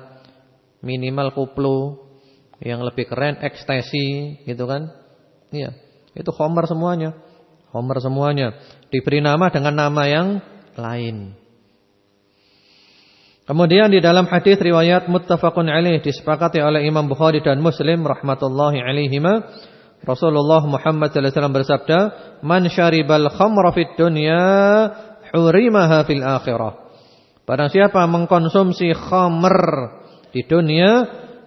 minimal kuplu, yang lebih keren ekstasi gitu kan. Iya, itu khomer semuanya. Khomer semuanya diberi nama dengan nama yang lain. Kemudian di dalam hadis riwayat muttafaqun alaih disepakati oleh Imam Bukhari dan Muslim rahmatullahi alaihima Rasulullah Muhammad sallallahu alaihi wasallam bersabda, "Man syaribal khamra fid dunya hurimaha fil akhirah." Barang siapa mengkonsumsi khamr di dunia,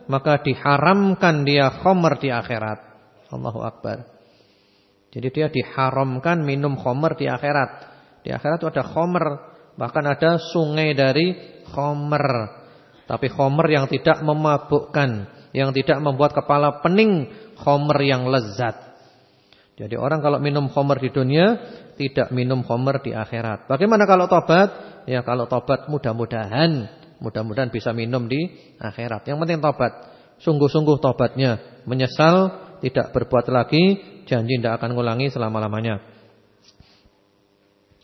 maka diharamkan dia khamr di akhirat. Allahu akbar. Jadi dia diharamkan minum khamr di akhirat. Di akhirat itu ada khamr, bahkan ada sungai dari khomer. Tapi khomer yang tidak memabukkan. Yang tidak membuat kepala pening. Khomer yang lezat. Jadi orang kalau minum khamr di dunia tidak minum khamr di akhirat. Bagaimana kalau tobat? Ya kalau tobat mudah-mudahan mudah-mudahan bisa minum di akhirat. Yang penting tobat. Sungguh-sungguh tobatnya, menyesal, tidak berbuat lagi, janji tidak akan ngulangi selama-lamanya.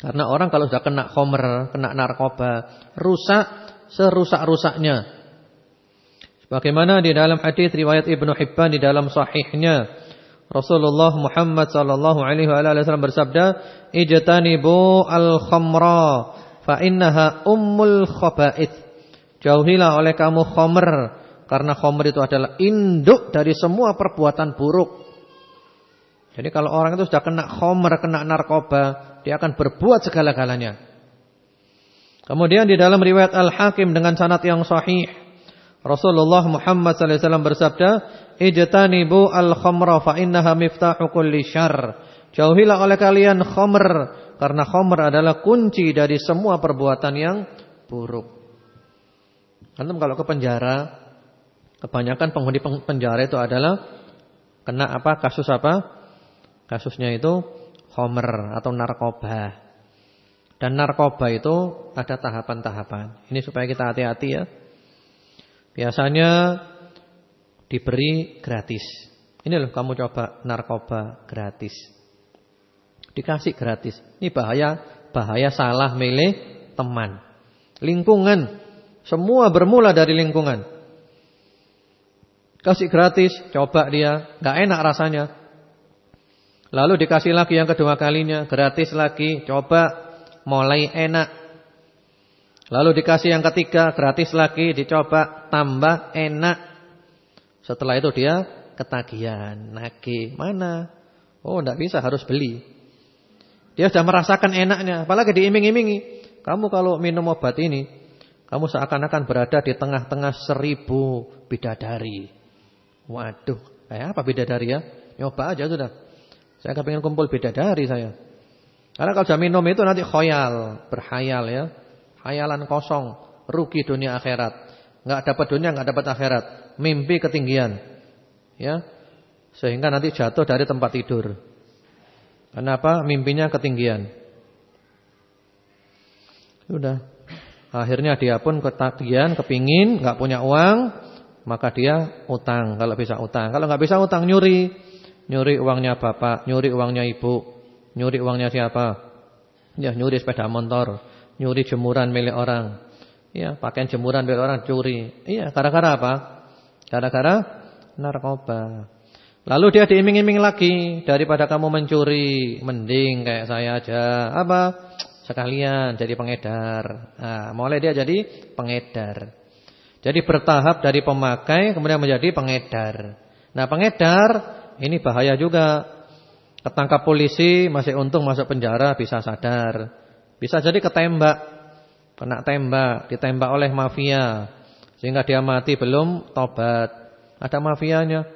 Karena orang kalau sudah kena khamr, kena narkoba, rusak serusak-rusaknya. Sebagaimana di dalam hadis riwayat Ibnu Hibban di dalam sahihnya, Rasulullah Muhammad sallallahu alaihi wasallam bersabda, "Ijtanibu al-khamra fa innaha ummul khaba'ith." Jauhilah oleh kamu khamr karena khamr itu adalah induk dari semua perbuatan buruk. Jadi kalau orang itu sudah kena khamr, kena narkoba, dia akan berbuat segala-galanya. Kemudian di dalam riwayat Al-Hakim dengan sanad yang sahih, Rasulullah Muhammad sallallahu alaihi wasallam bersabda, "Ijtanibu al-khamra fa innaha miftahu kulli syarr." Jauhilah oleh kalian khamr karena khamr adalah kunci dari semua perbuatan yang buruk. Antum kalau ke penjara, kebanyakan penghuni penjara itu adalah kena apa? Kasus apa? Kasusnya itu Homer atau narkoba. Dan narkoba itu ada tahapan-tahapan. Ini supaya kita hati-hati ya. Biasanya diberi gratis. Ini loh kamu coba narkoba gratis. Dikasih gratis. Ini bahaya, bahaya salah milih teman. Lingkungan. Semua bermula dari lingkungan. Kasih gratis, coba dia, nggak enak rasanya. Lalu dikasih lagi yang kedua kalinya, gratis lagi, coba mulai enak. Lalu dikasih yang ketiga, gratis lagi, dicoba tambah enak. Setelah itu dia ketagihan, nagih. Mana? Oh, tidak bisa, harus beli. Dia sudah merasakan enaknya, apalagi diiming-imingi. Kamu kalau minum obat ini, kamu seakan-akan berada di tengah-tengah seribu bidadari. Waduh, kayak apa bidadari ya? Nyoba aja sudah. Saya kepengen kumpul bidadari saya. Karena kalau sudah minum itu nanti khoyal, berhayal ya. Hayalan kosong, rugi dunia akhirat. Enggak dapat dunia, enggak dapat akhirat. Mimpi ketinggian. Ya. Sehingga nanti jatuh dari tempat tidur. Kenapa? Mimpinya ketinggian. Sudah. Akhirnya dia pun ketagihan, kepingin, enggak punya uang, maka dia utang kalau bisa utang. Kalau enggak bisa utang nyuri. Nyuri uangnya bapak, nyuri uangnya ibu, nyuri uangnya siapa? Ya, nyuri sepeda motor, nyuri jemuran milik orang. Ya, pakaian jemuran milik orang curi. Iya, gara-gara apa? Gara-gara narkoba. Lalu dia diiming-iming lagi daripada kamu mencuri, mending kayak saya aja. Apa? Sekalian jadi pengedar. Nah, mulai dia jadi pengedar. Jadi bertahap dari pemakai kemudian menjadi pengedar. Nah, pengedar ini bahaya juga. Ketangkap polisi masih untung masuk penjara bisa sadar. Bisa jadi ketembak. Kena tembak, ditembak oleh mafia. Sehingga dia mati belum tobat. Ada mafianya.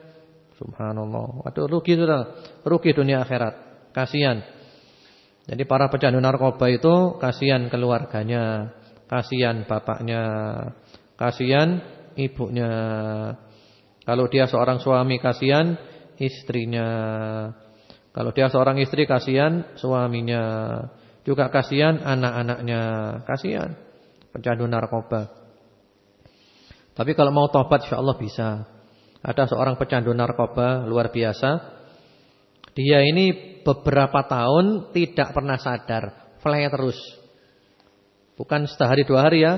Subhanallah. Waduh rugi sudah. Rugi dunia akhirat. Kasihan. Jadi para pecandu narkoba itu kasihan keluarganya, kasihan bapaknya, kasihan ibunya. Kalau dia seorang suami kasihan istrinya. Kalau dia seorang istri kasihan suaminya. Juga kasihan anak-anaknya. Kasihan pecandu narkoba. Tapi kalau mau tobat Allah bisa. Ada seorang pecandu narkoba luar biasa. Dia ini beberapa tahun tidak pernah sadar, fly terus. Bukan sehari dua hari ya,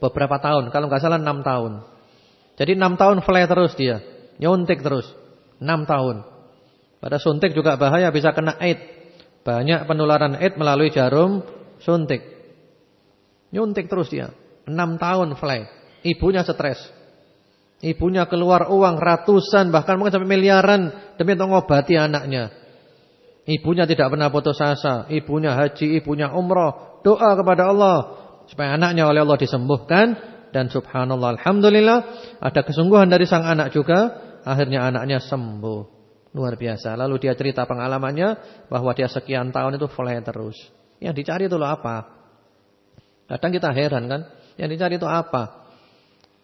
beberapa tahun. Kalau nggak salah enam tahun. Jadi enam tahun fly terus dia, nyuntik terus. 6 tahun. Pada suntik juga bahaya bisa kena AIDS. Banyak penularan AIDS melalui jarum suntik. Nyuntik terus dia. 6 tahun fly. Ibunya stres. Ibunya keluar uang ratusan bahkan mungkin sampai miliaran demi untuk mengobati anaknya. Ibunya tidak pernah putus asa, ibunya haji, ibunya umroh, doa kepada Allah supaya anaknya oleh Allah disembuhkan dan subhanallah alhamdulillah ada kesungguhan dari sang anak juga Akhirnya anaknya sembuh. Luar biasa. Lalu dia cerita pengalamannya bahwa dia sekian tahun itu fly terus. Yang dicari itu loh apa? Kadang kita heran kan. Yang dicari itu apa?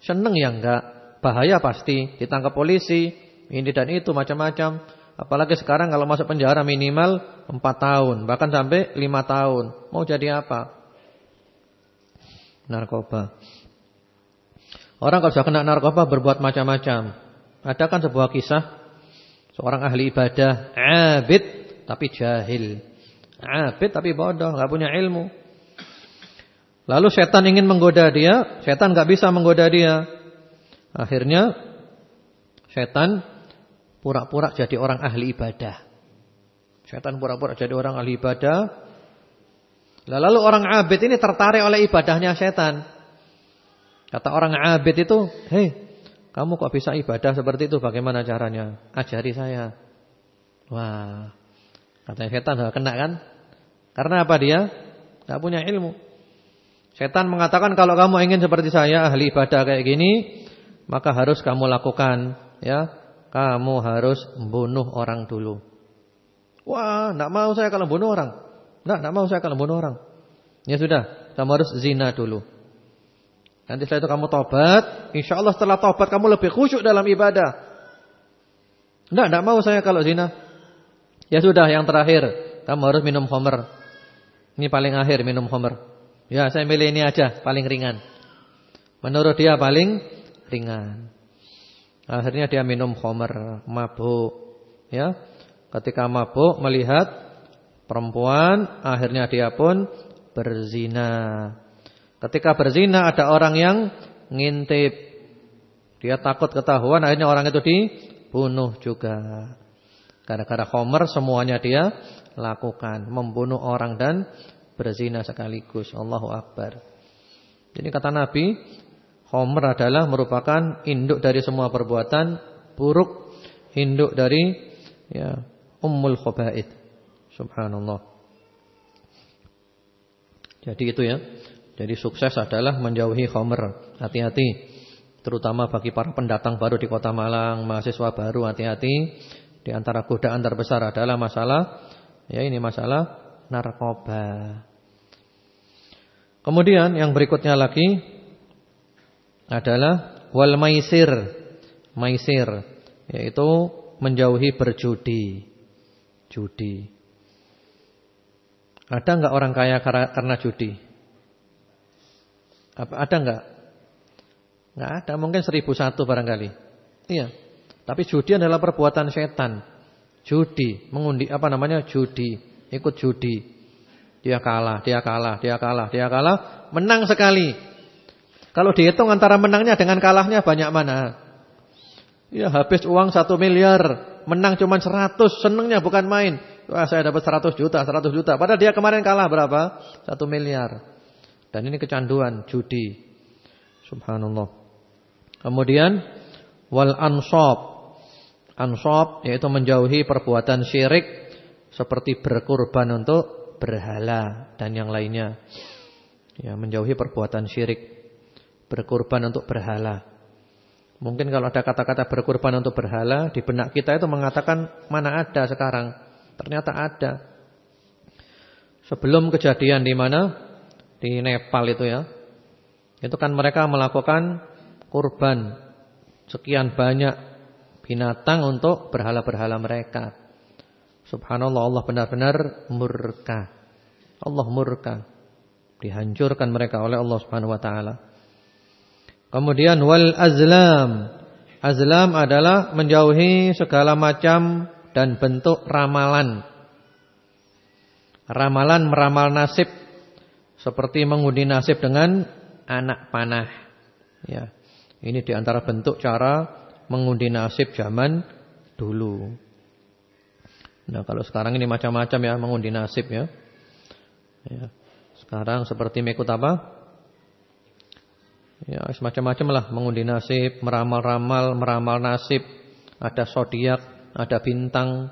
Seneng ya enggak? Bahaya pasti. Ditangkap polisi. Ini dan itu macam-macam. Apalagi sekarang kalau masuk penjara minimal 4 tahun, bahkan sampai 5 tahun. Mau jadi apa? Narkoba. Orang kalau sudah kena narkoba berbuat macam-macam. Ada kan sebuah kisah seorang ahli ibadah, abid tapi jahil. Abid tapi bodoh, nggak punya ilmu. Lalu setan ingin menggoda dia, setan nggak bisa menggoda dia. Akhirnya setan pura-pura jadi orang ahli ibadah. Setan pura-pura jadi orang ahli ibadah. Lalu orang abid ini tertarik oleh ibadahnya setan. Kata orang abid itu, "Hei, kamu kok bisa ibadah seperti itu? Bagaimana caranya? Ajari saya." Wah. Katanya setan enggak kena kan? Karena apa dia? Enggak punya ilmu. Setan mengatakan kalau kamu ingin seperti saya ahli ibadah kayak gini, maka harus kamu lakukan, ya kamu harus membunuh orang dulu. Wah, tidak mau saya kalau bunuh orang. Tidak, tidak mau saya kalau bunuh orang. Ya sudah, kamu harus zina dulu. Nanti setelah itu kamu tobat, insya Allah setelah tobat kamu lebih khusyuk dalam ibadah. Tidak, tidak mau saya kalau zina. Ya sudah, yang terakhir, kamu harus minum homer. Ini paling akhir minum homer. Ya, saya milih ini aja, paling ringan. Menurut dia paling ringan. Akhirnya dia minum khamar, mabuk. Ya. Ketika mabuk melihat perempuan, akhirnya dia pun berzina. Ketika berzina ada orang yang ngintip. Dia takut ketahuan, akhirnya orang itu dibunuh juga. Gara-gara khamar semuanya dia lakukan, membunuh orang dan berzina sekaligus. Allahu akbar. Jadi kata Nabi, Homer adalah merupakan induk dari semua perbuatan buruk, induk dari ya ummul khaba'id. Subhanallah. Jadi itu ya. Jadi sukses adalah menjauhi Homer. Hati-hati. Terutama bagi para pendatang baru di Kota Malang, mahasiswa baru hati-hati. Di antara godaan terbesar adalah masalah ya ini masalah narkoba. Kemudian yang berikutnya lagi adalah wal maisir. Maisir yaitu menjauhi berjudi. Judi. Ada enggak orang kaya karena judi? Apa ada enggak? Enggak ada, mungkin seribu satu barangkali. Iya. Tapi judi adalah perbuatan setan. Judi, mengundi apa namanya? Judi, ikut judi. Dia kalah, dia kalah, dia kalah, dia kalah, menang sekali. Kalau dihitung antara menangnya dengan kalahnya banyak mana? Ya habis uang satu miliar, menang cuma seratus, senengnya bukan main. Wah saya dapat seratus juta, seratus juta. Padahal dia kemarin kalah berapa? Satu miliar. Dan ini kecanduan judi. Subhanallah. Kemudian wal ansab. Ansab yaitu menjauhi perbuatan syirik seperti berkurban untuk berhala dan yang lainnya. Ya, menjauhi perbuatan syirik berkorban untuk berhala. Mungkin kalau ada kata-kata berkorban untuk berhala di benak kita itu mengatakan mana ada sekarang. Ternyata ada. Sebelum kejadian di mana? Di Nepal itu ya. Itu kan mereka melakukan kurban sekian banyak binatang untuk berhala-berhala mereka. Subhanallah Allah benar-benar murka. Allah murka. Dihancurkan mereka oleh Allah Subhanahu wa taala. Kemudian wal azlam. Azlam adalah menjauhi segala macam dan bentuk ramalan. Ramalan meramal nasib seperti mengundi nasib dengan anak panah. Ya. Ini di antara bentuk cara mengundi nasib zaman dulu. Nah, kalau sekarang ini macam-macam ya mengundi nasib ya. ya. Sekarang seperti mengikut apa? Ya, semacam-macam lah mengundi nasib, meramal-ramal, meramal nasib. Ada zodiak, ada bintang.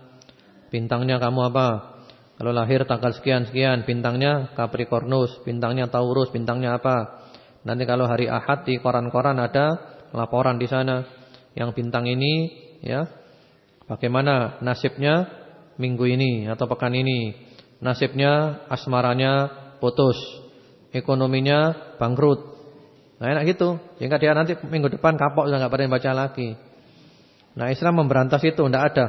Bintangnya kamu apa? Kalau lahir tanggal sekian-sekian, bintangnya Capricornus, bintangnya Taurus, bintangnya apa? Nanti kalau hari Ahad di koran-koran ada laporan di sana yang bintang ini ya. Bagaimana nasibnya minggu ini atau pekan ini? Nasibnya asmaranya putus, ekonominya bangkrut, Nah enak gitu. Sehingga dia nanti minggu depan kapok sudah nggak pernah baca lagi. Nah Islam memberantas itu, tidak ada.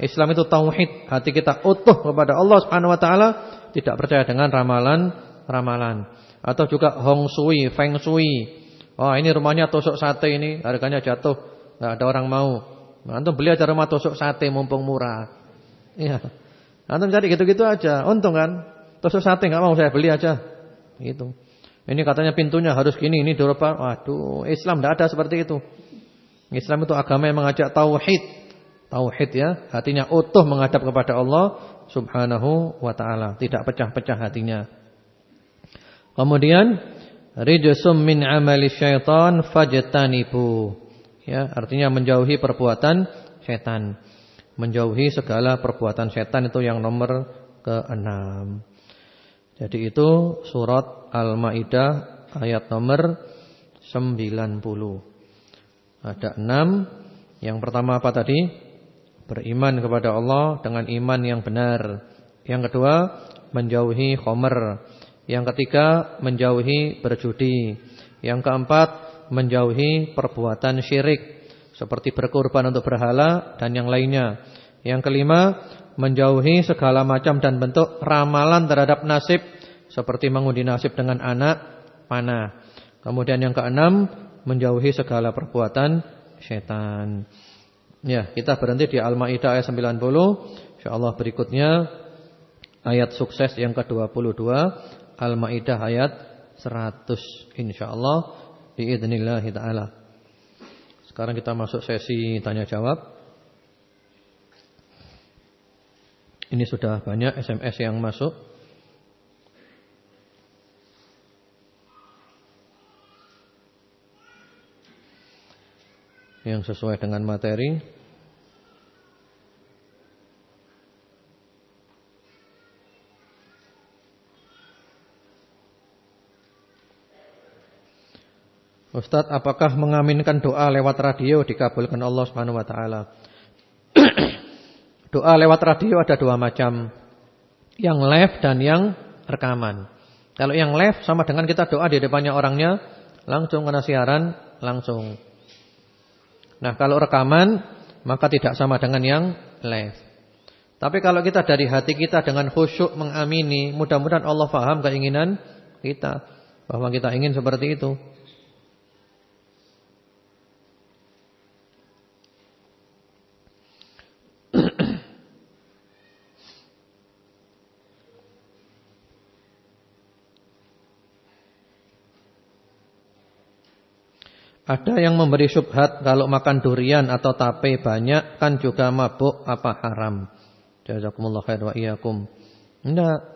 Islam itu tauhid, hati kita utuh kepada Allah Subhanahu wa taala, tidak percaya dengan ramalan-ramalan. Atau juga hong shui, feng shui. Oh, ini rumahnya tusuk sate ini, harganya jatuh, enggak ada orang mau. Antum beli aja rumah tusuk sate mumpung murah. Iya. Antum cari gitu-gitu aja, untung kan? Tusuk sate enggak mau saya beli aja. Gitu. Ini katanya pintunya harus gini, ini Eropa. Waduh, Islam tidak ada seperti itu. Islam itu agama yang mengajak tauhid. Tauhid ya, hatinya utuh menghadap kepada Allah Subhanahu wa taala, tidak pecah-pecah hatinya. Kemudian rijsum min amali syaitan fajtanibu. Ya, artinya menjauhi perbuatan setan. Menjauhi segala perbuatan setan itu yang nomor ke-6. Jadi itu surat Al-Maidah ayat nomor 90. Ada 6. Yang pertama apa tadi? Beriman kepada Allah dengan iman yang benar. Yang kedua, menjauhi khomer. Yang ketiga, menjauhi berjudi. Yang keempat, menjauhi perbuatan syirik. Seperti berkorban untuk berhala dan yang lainnya. Yang kelima, menjauhi segala macam dan bentuk ramalan terhadap nasib. Seperti mengundi nasib dengan anak, panah. Kemudian yang keenam, menjauhi segala perbuatan syaitan. Ya, kita berhenti di Al-Maidah ayat 90. Insyaallah berikutnya ayat sukses yang ke-22, Al-Maidah ayat 100 insyaallah biidznillah taala. Sekarang kita masuk sesi tanya jawab. Ini sudah banyak SMS yang masuk. Yang sesuai dengan materi. Ustadz, apakah mengaminkan doa lewat radio dikabulkan Allah Subhanahu wa taala? doa lewat radio ada dua macam. Yang live dan yang rekaman. Kalau yang live sama dengan kita doa di depannya orangnya, langsung kena siaran, langsung. Nah kalau rekaman maka tidak sama dengan yang live. Tapi kalau kita dari hati kita dengan khusyuk mengamini, mudah-mudahan Allah faham keinginan kita bahwa kita ingin seperti itu. Ada yang memberi syubhat kalau makan durian atau tape banyak kan juga mabuk apa haram? Jazakumullah khair wa iyyakum. Enggak.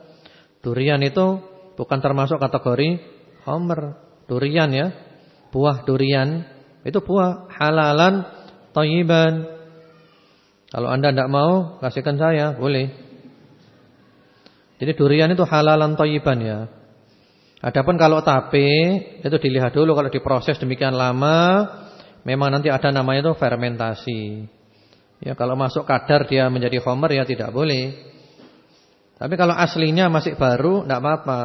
Durian itu bukan termasuk kategori homer. Durian ya. Buah durian itu buah halalan thayyiban. Kalau Anda tidak mau, kasihkan saya, boleh. Jadi durian itu halalan thayyiban ya. Adapun kalau tape itu dilihat dulu kalau diproses demikian lama memang nanti ada namanya itu fermentasi. Ya kalau masuk kadar dia menjadi homer ya tidak boleh. Tapi kalau aslinya masih baru tidak apa-apa.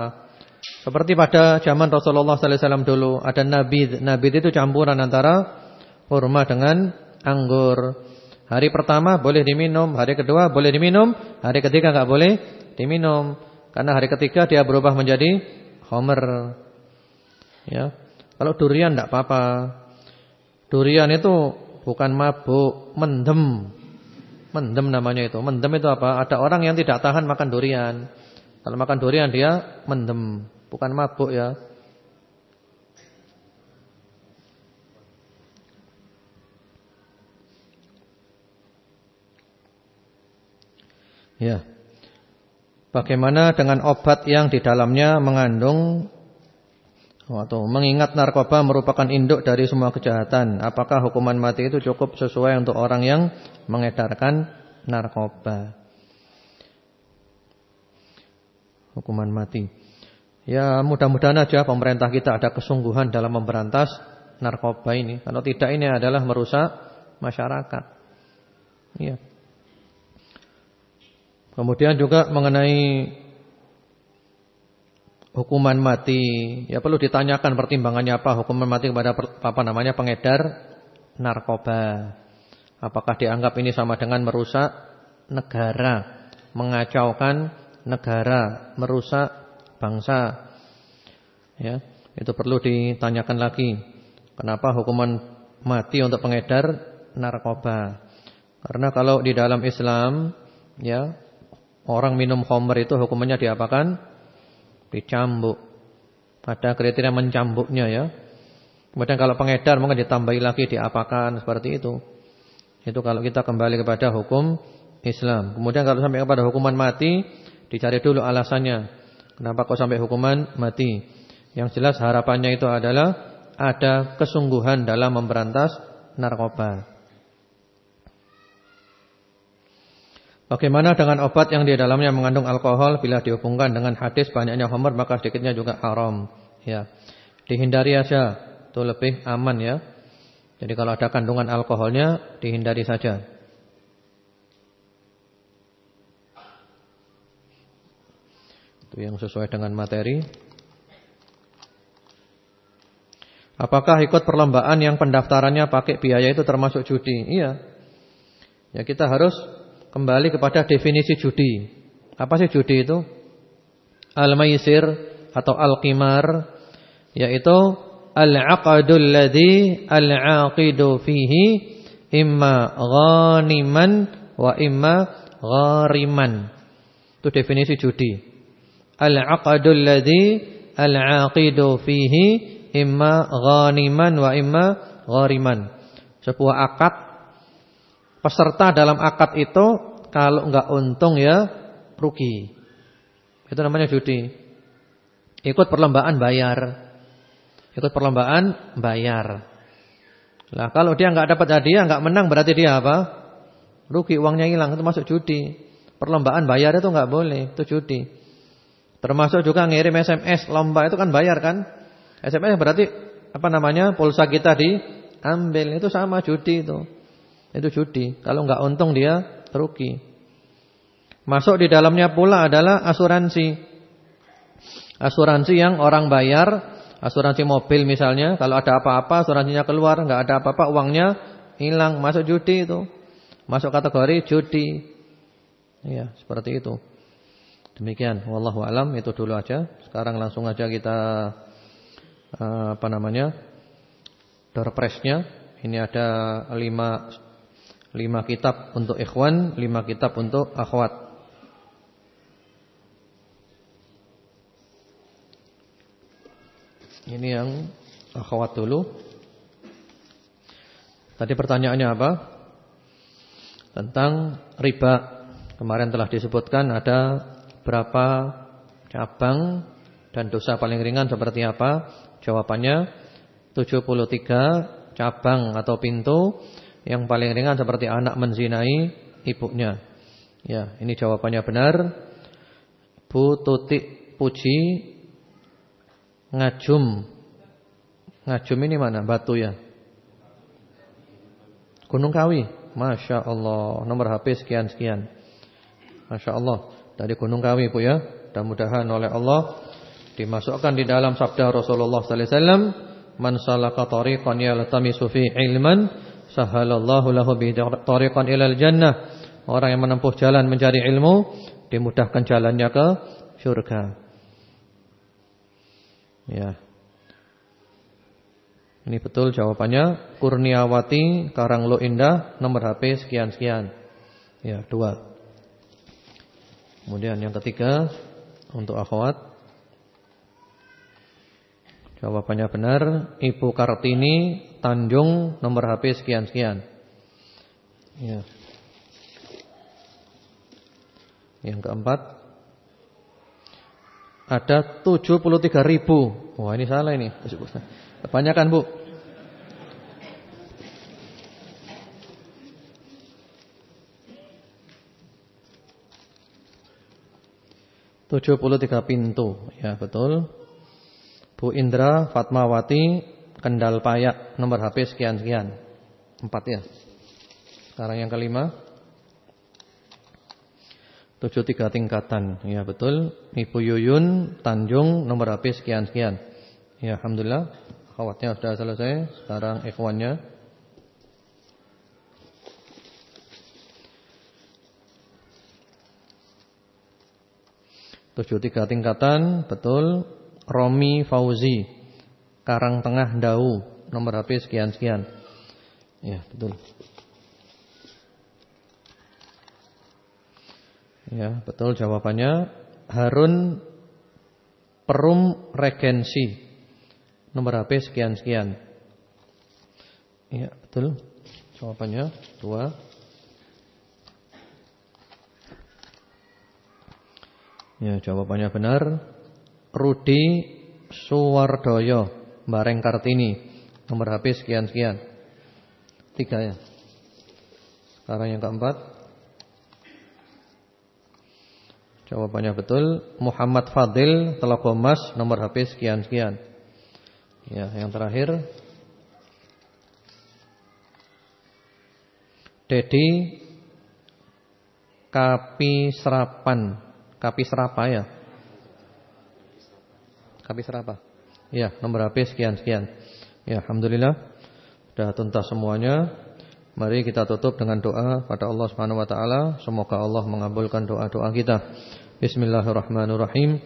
Seperti pada zaman Rasulullah sallallahu alaihi wasallam dulu ada. Nabid itu campuran antara kurma dengan anggur. Hari pertama boleh diminum, hari kedua boleh diminum, hari ketiga enggak boleh diminum. Karena hari ketiga dia berubah menjadi Homer. Ya. Kalau durian tidak apa-apa. Durian itu bukan mabuk, mendem. Mendem namanya itu. Mendem itu apa? Ada orang yang tidak tahan makan durian. Kalau makan durian dia mendem, bukan mabuk ya. Ya. Bagaimana dengan obat yang di dalamnya mengandung atau mengingat narkoba merupakan induk dari semua kejahatan? Apakah hukuman mati itu cukup sesuai untuk orang yang mengedarkan narkoba? Hukuman mati. Ya mudah-mudahan aja pemerintah kita ada kesungguhan dalam memberantas narkoba ini. Kalau tidak ini adalah merusak masyarakat. Iya. Kemudian juga mengenai hukuman mati, ya perlu ditanyakan pertimbangannya apa hukuman mati kepada apa namanya pengedar narkoba. Apakah dianggap ini sama dengan merusak negara, mengacaukan negara, merusak bangsa. Ya, itu perlu ditanyakan lagi. Kenapa hukuman mati untuk pengedar narkoba? Karena kalau di dalam Islam, ya, orang minum khamr itu hukumannya diapakan? Dicambuk. Ada kriteria mencambuknya ya. Kemudian kalau pengedar mungkin ditambahi lagi diapakan seperti itu. Itu kalau kita kembali kepada hukum Islam. Kemudian kalau sampai kepada hukuman mati, dicari dulu alasannya. Kenapa kok sampai hukuman mati? Yang jelas harapannya itu adalah ada kesungguhan dalam memberantas narkoba. Bagaimana dengan obat yang di dalamnya mengandung alkohol bila dihubungkan dengan hadis banyaknya homer maka sedikitnya juga haram. Ya. Dihindari saja, itu lebih aman ya. Jadi kalau ada kandungan alkoholnya dihindari saja. Itu yang sesuai dengan materi. Apakah ikut perlombaan yang pendaftarannya pakai biaya itu termasuk judi? Iya. Ya kita harus kembali kepada definisi judi. Apa sih judi itu? Al-maisir atau al-qimar yaitu al-aqdul ladzi al-aqidu fihi imma ghaniman wa imma ghariman. Itu definisi judi. Al-aqdul ladzi al-aqidu fihi imma ghaniman wa imma ghariman. Sebuah akad Peserta dalam akad itu kalau enggak untung ya rugi. Itu namanya judi. Ikut perlombaan bayar. Ikut perlombaan bayar. Lah kalau dia enggak dapat hadiah, enggak menang berarti dia apa? Rugi, uangnya hilang, itu masuk judi. Perlombaan bayar itu enggak boleh, itu judi. Termasuk juga ngirim SMS lomba itu kan bayar kan? SMS berarti apa namanya? pulsa kita diambil, itu sama judi itu. Itu judi. Kalau nggak untung dia rugi. Masuk di dalamnya pula adalah asuransi. Asuransi yang orang bayar, asuransi mobil misalnya, kalau ada apa-apa asuransinya keluar, nggak ada apa-apa uangnya hilang, masuk judi itu. Masuk kategori judi. Ya, seperti itu. Demikian, wallahu alam itu dulu aja. Sekarang langsung aja kita uh, apa namanya? Doorpressnya. Ini ada lima Lima kitab untuk ikhwan, lima kitab untuk akhwat. Ini yang akhwat dulu. Tadi pertanyaannya apa? Tentang riba. Kemarin telah disebutkan ada berapa cabang dan dosa paling ringan seperti apa? Jawabannya 73 cabang atau pintu yang paling ringan seperti anak menzinai ibunya. Ya, ini jawabannya benar. Bu Tutik Puji ngajum. Ngajum ini mana? Batu ya. Gunung Kawi. Masya Allah. Nomor HP sekian-sekian. Masya Allah. Dari Gunung Kawi Bu ya. Mudah-mudahan oleh Allah dimasukkan di dalam sabda Rasulullah sallallahu alaihi wasallam, "Man salaka tariqan yaltamisu fi ilman" Sahalallahu lahu bi tariqan ilal jannah. Orang yang menempuh jalan mencari ilmu dimudahkan jalannya ke surga. Ya. Ini betul jawabannya Kurniawati Karanglo Indah nomor HP sekian-sekian. Ya, dua. Kemudian yang ketiga untuk akhwat Jawabannya benar Ibu Kartini Tanjung nomor HP sekian-sekian ya. Yang keempat Ada 73 ribu. Wah ini salah ini. Kebanyakan bu. Tujuh puluh tiga pintu, ya betul. Bu Indra Fatmawati Kendal Payak nomor HP sekian-sekian. Empat ya. Sekarang yang kelima. Tujuh tiga tingkatan. Ya betul. Ibu Yuyun Tanjung nomor HP sekian-sekian. Ya Alhamdulillah. Khawatnya sudah selesai. Sekarang ikhwannya. Tujuh tiga tingkatan, betul. Romi Fauzi, Karang Tengah Dau, nomor HP sekian-sekian. Ya, betul. Ya, betul jawabannya. Harun Perum Regensi. Nomor HP sekian-sekian. Ya, betul. Jawabannya dua. Ya, jawabannya benar. Rudi Suwardoyo Bareng Kartini. Nomor HP sekian-sekian. Tiga ya. Sekarang yang keempat. Jawabannya betul. Muhammad Fadil Telekomas nomor HP sekian-sekian. Ya, yang terakhir. Dedi Kapi Serapan Kapi Serapa ya. Kapi Serapa. Ya, nomor HP sekian sekian. Ya, alhamdulillah sudah tuntas semuanya. Mari kita tutup dengan doa pada Allah Subhanahu wa taala. Semoga Allah mengabulkan doa-doa kita. Bismillahirrahmanirrahim.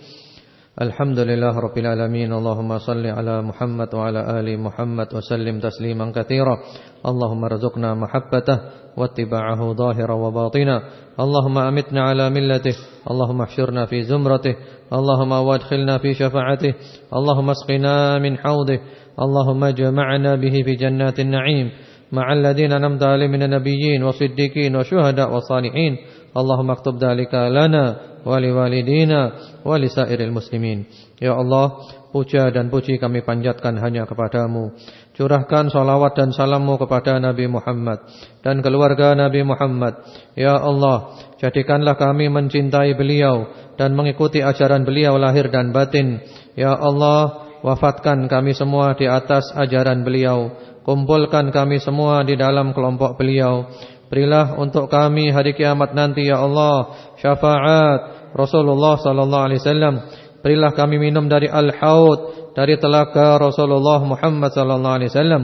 Alhamdulillah Rabbil Alamin Allahumma salli ala Muhammad wa ala ali Muhammad wa sallim tasliman kathira Allahumma razuqna mahabbatah wattiba'ahu zahira wa batina Allahumma amitna ala millatih Allahumma ahsyurna fi zumratih Allahumma wadkhilna fi syafa'atih Allahumma asqina min hawdih Allahumma jama'na bihi fi jannatin na'im ma'al ladina namta alim minan nabiyyin wa siddiqin wa syuhada wa salihin Allahumma aktub dhalika lana wali sairil muslimin. Ya Allah, puja dan puji kami panjatkan hanya kepadamu. Curahkan salawat dan salammu kepada Nabi Muhammad dan keluarga Nabi Muhammad. Ya Allah, jadikanlah kami mencintai beliau dan mengikuti ajaran beliau lahir dan batin. Ya Allah, wafatkan kami semua di atas ajaran beliau. Kumpulkan kami semua di dalam kelompok beliau. Berilah untuk kami hari kiamat nanti ya Allah syafaat Rasulullah sallallahu alaihi wasallam. Berilah kami minum dari al-haud, dari telaga Rasulullah Muhammad sallallahu alaihi wasallam.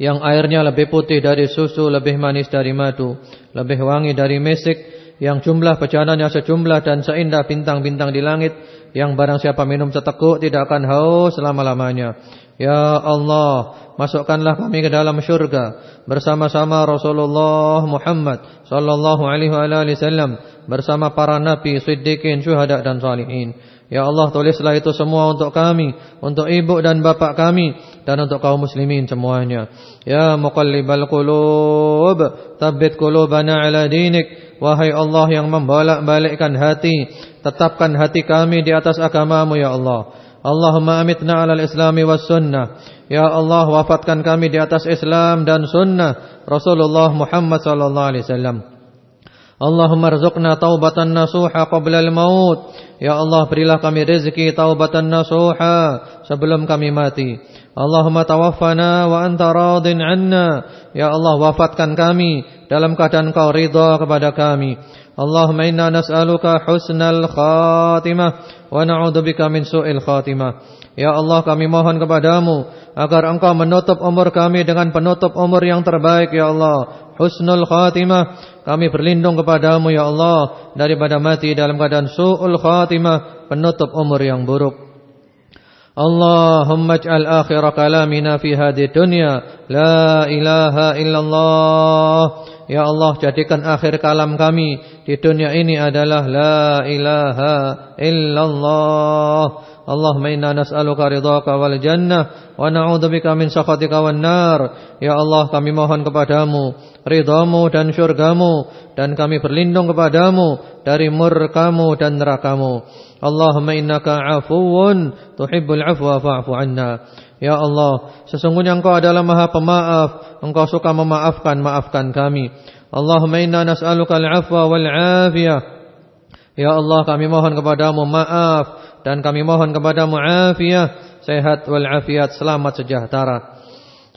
Yang airnya lebih putih dari susu, lebih manis dari madu, lebih wangi dari mesik, yang jumlah pejanannya sejumlah dan seindah bintang-bintang di langit, yang barang siapa minum seteguk tidak akan haus selama-lamanya. Ya Allah, masukkanlah kami ke dalam syurga bersama-sama Rasulullah Muhammad sallallahu alaihi wasallam bersama para nabi, siddiqin, syuhada dan salihin. Ya Allah tulislah itu semua untuk kami, untuk ibu dan bapak kami dan untuk kaum muslimin semuanya. Ya muqallibal qulub, tsabbit qulubana ala dinik. Wahai Allah yang membolak-balikkan hati, tetapkan hati kami di atas agamamu ya Allah. Allahumma amitna ala al-islami was sunnah. Ya Allah wafatkan kami di atas Islam dan sunnah Rasulullah Muhammad sallallahu alaihi wasallam. Allahumma rzuqna taubatan nasuha qabla al-maut. Ya Allah berilah kami rezeki taubatan nasuha sebelum kami mati. Allahumma tawaffana wa anta radin anna. Ya Allah wafatkan kami dalam keadaan kau ridha kepada kami. Allahumma inna nas'aluka husnal khatimah wa na'udzubika min su'il khatimah. Ya Allah kami mohon kepadamu agar engkau menutup umur kami dengan penutup umur yang terbaik ya Allah husnul khatimah. Kami berlindung kepadamu ya Allah daripada mati dalam keadaan su'ul khatimah, penutup umur yang buruk. Allahumma ij'al akhir kalamina fi hadhihi dunya la ilaha illallah. Ya Allah jadikan akhir kalam kami di dunia ini adalah la ilaha illallah. Allahumma inna nas'aluka ridhaka wal jannah wa na'udzubika min sakhatika wan nar. Ya Allah, kami mohon kepadamu ridhamu dan syurgamu dan kami berlindung kepadamu dari murkamu dan nerakamu. Allahumma innaka 'afuwun tuhibbul 'afwa fa'fu 'anna. Ya Allah, sesungguhnya Engkau adalah Maha Pemaaf, Engkau suka memaafkan, maafkan kami. Allahumma inna nas'aluka al-'afwa wal 'afiyah. Ya Allah, kami mohon kepadamu maaf dan kami mohon kepadamu afiyah, sehat wal afiat, selamat sejahtera.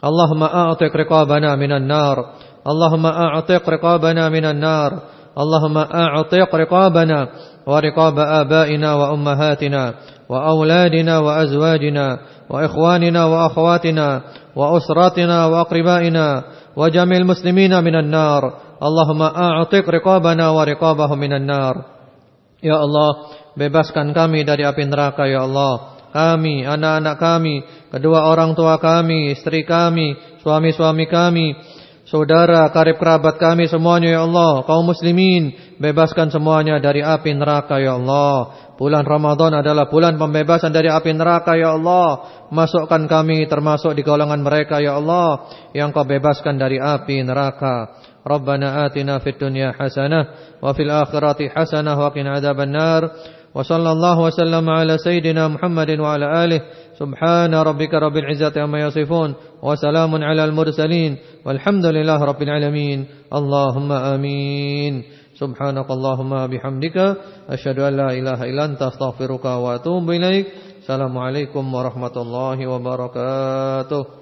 Allahumma a'tiq riqabana minan nar. Allahumma a'tiq riqabana minan nar. Allahumma a'tiq riqabana wa riqaba abaina wa ummahatina wa auladina wa azwajina wa ikhwanina wa akhwatina wa usratina wa aqribaina wa jamil muslimina minan nar. Allahumma a'tiq riqabana wa riqabahum minan nar. Ya Allah, bebaskan kami dari api neraka ya Allah. Kami, anak-anak kami, kedua orang tua kami, istri kami, suami-suami kami, saudara, karib kerabat kami semuanya ya Allah. Kaum muslimin, bebaskan semuanya dari api neraka ya Allah. Bulan Ramadan adalah bulan pembebasan dari api neraka ya Allah. Masukkan kami termasuk di golongan mereka ya Allah yang kau bebaskan dari api neraka. Rabbana atina fid dunya hasanah wa fil akhirati hasanah wa qina adzabannar wa sallallahu wasallam ala sayyidina Muhammadin wa ala alihi warahmatullahi wabarakatuh.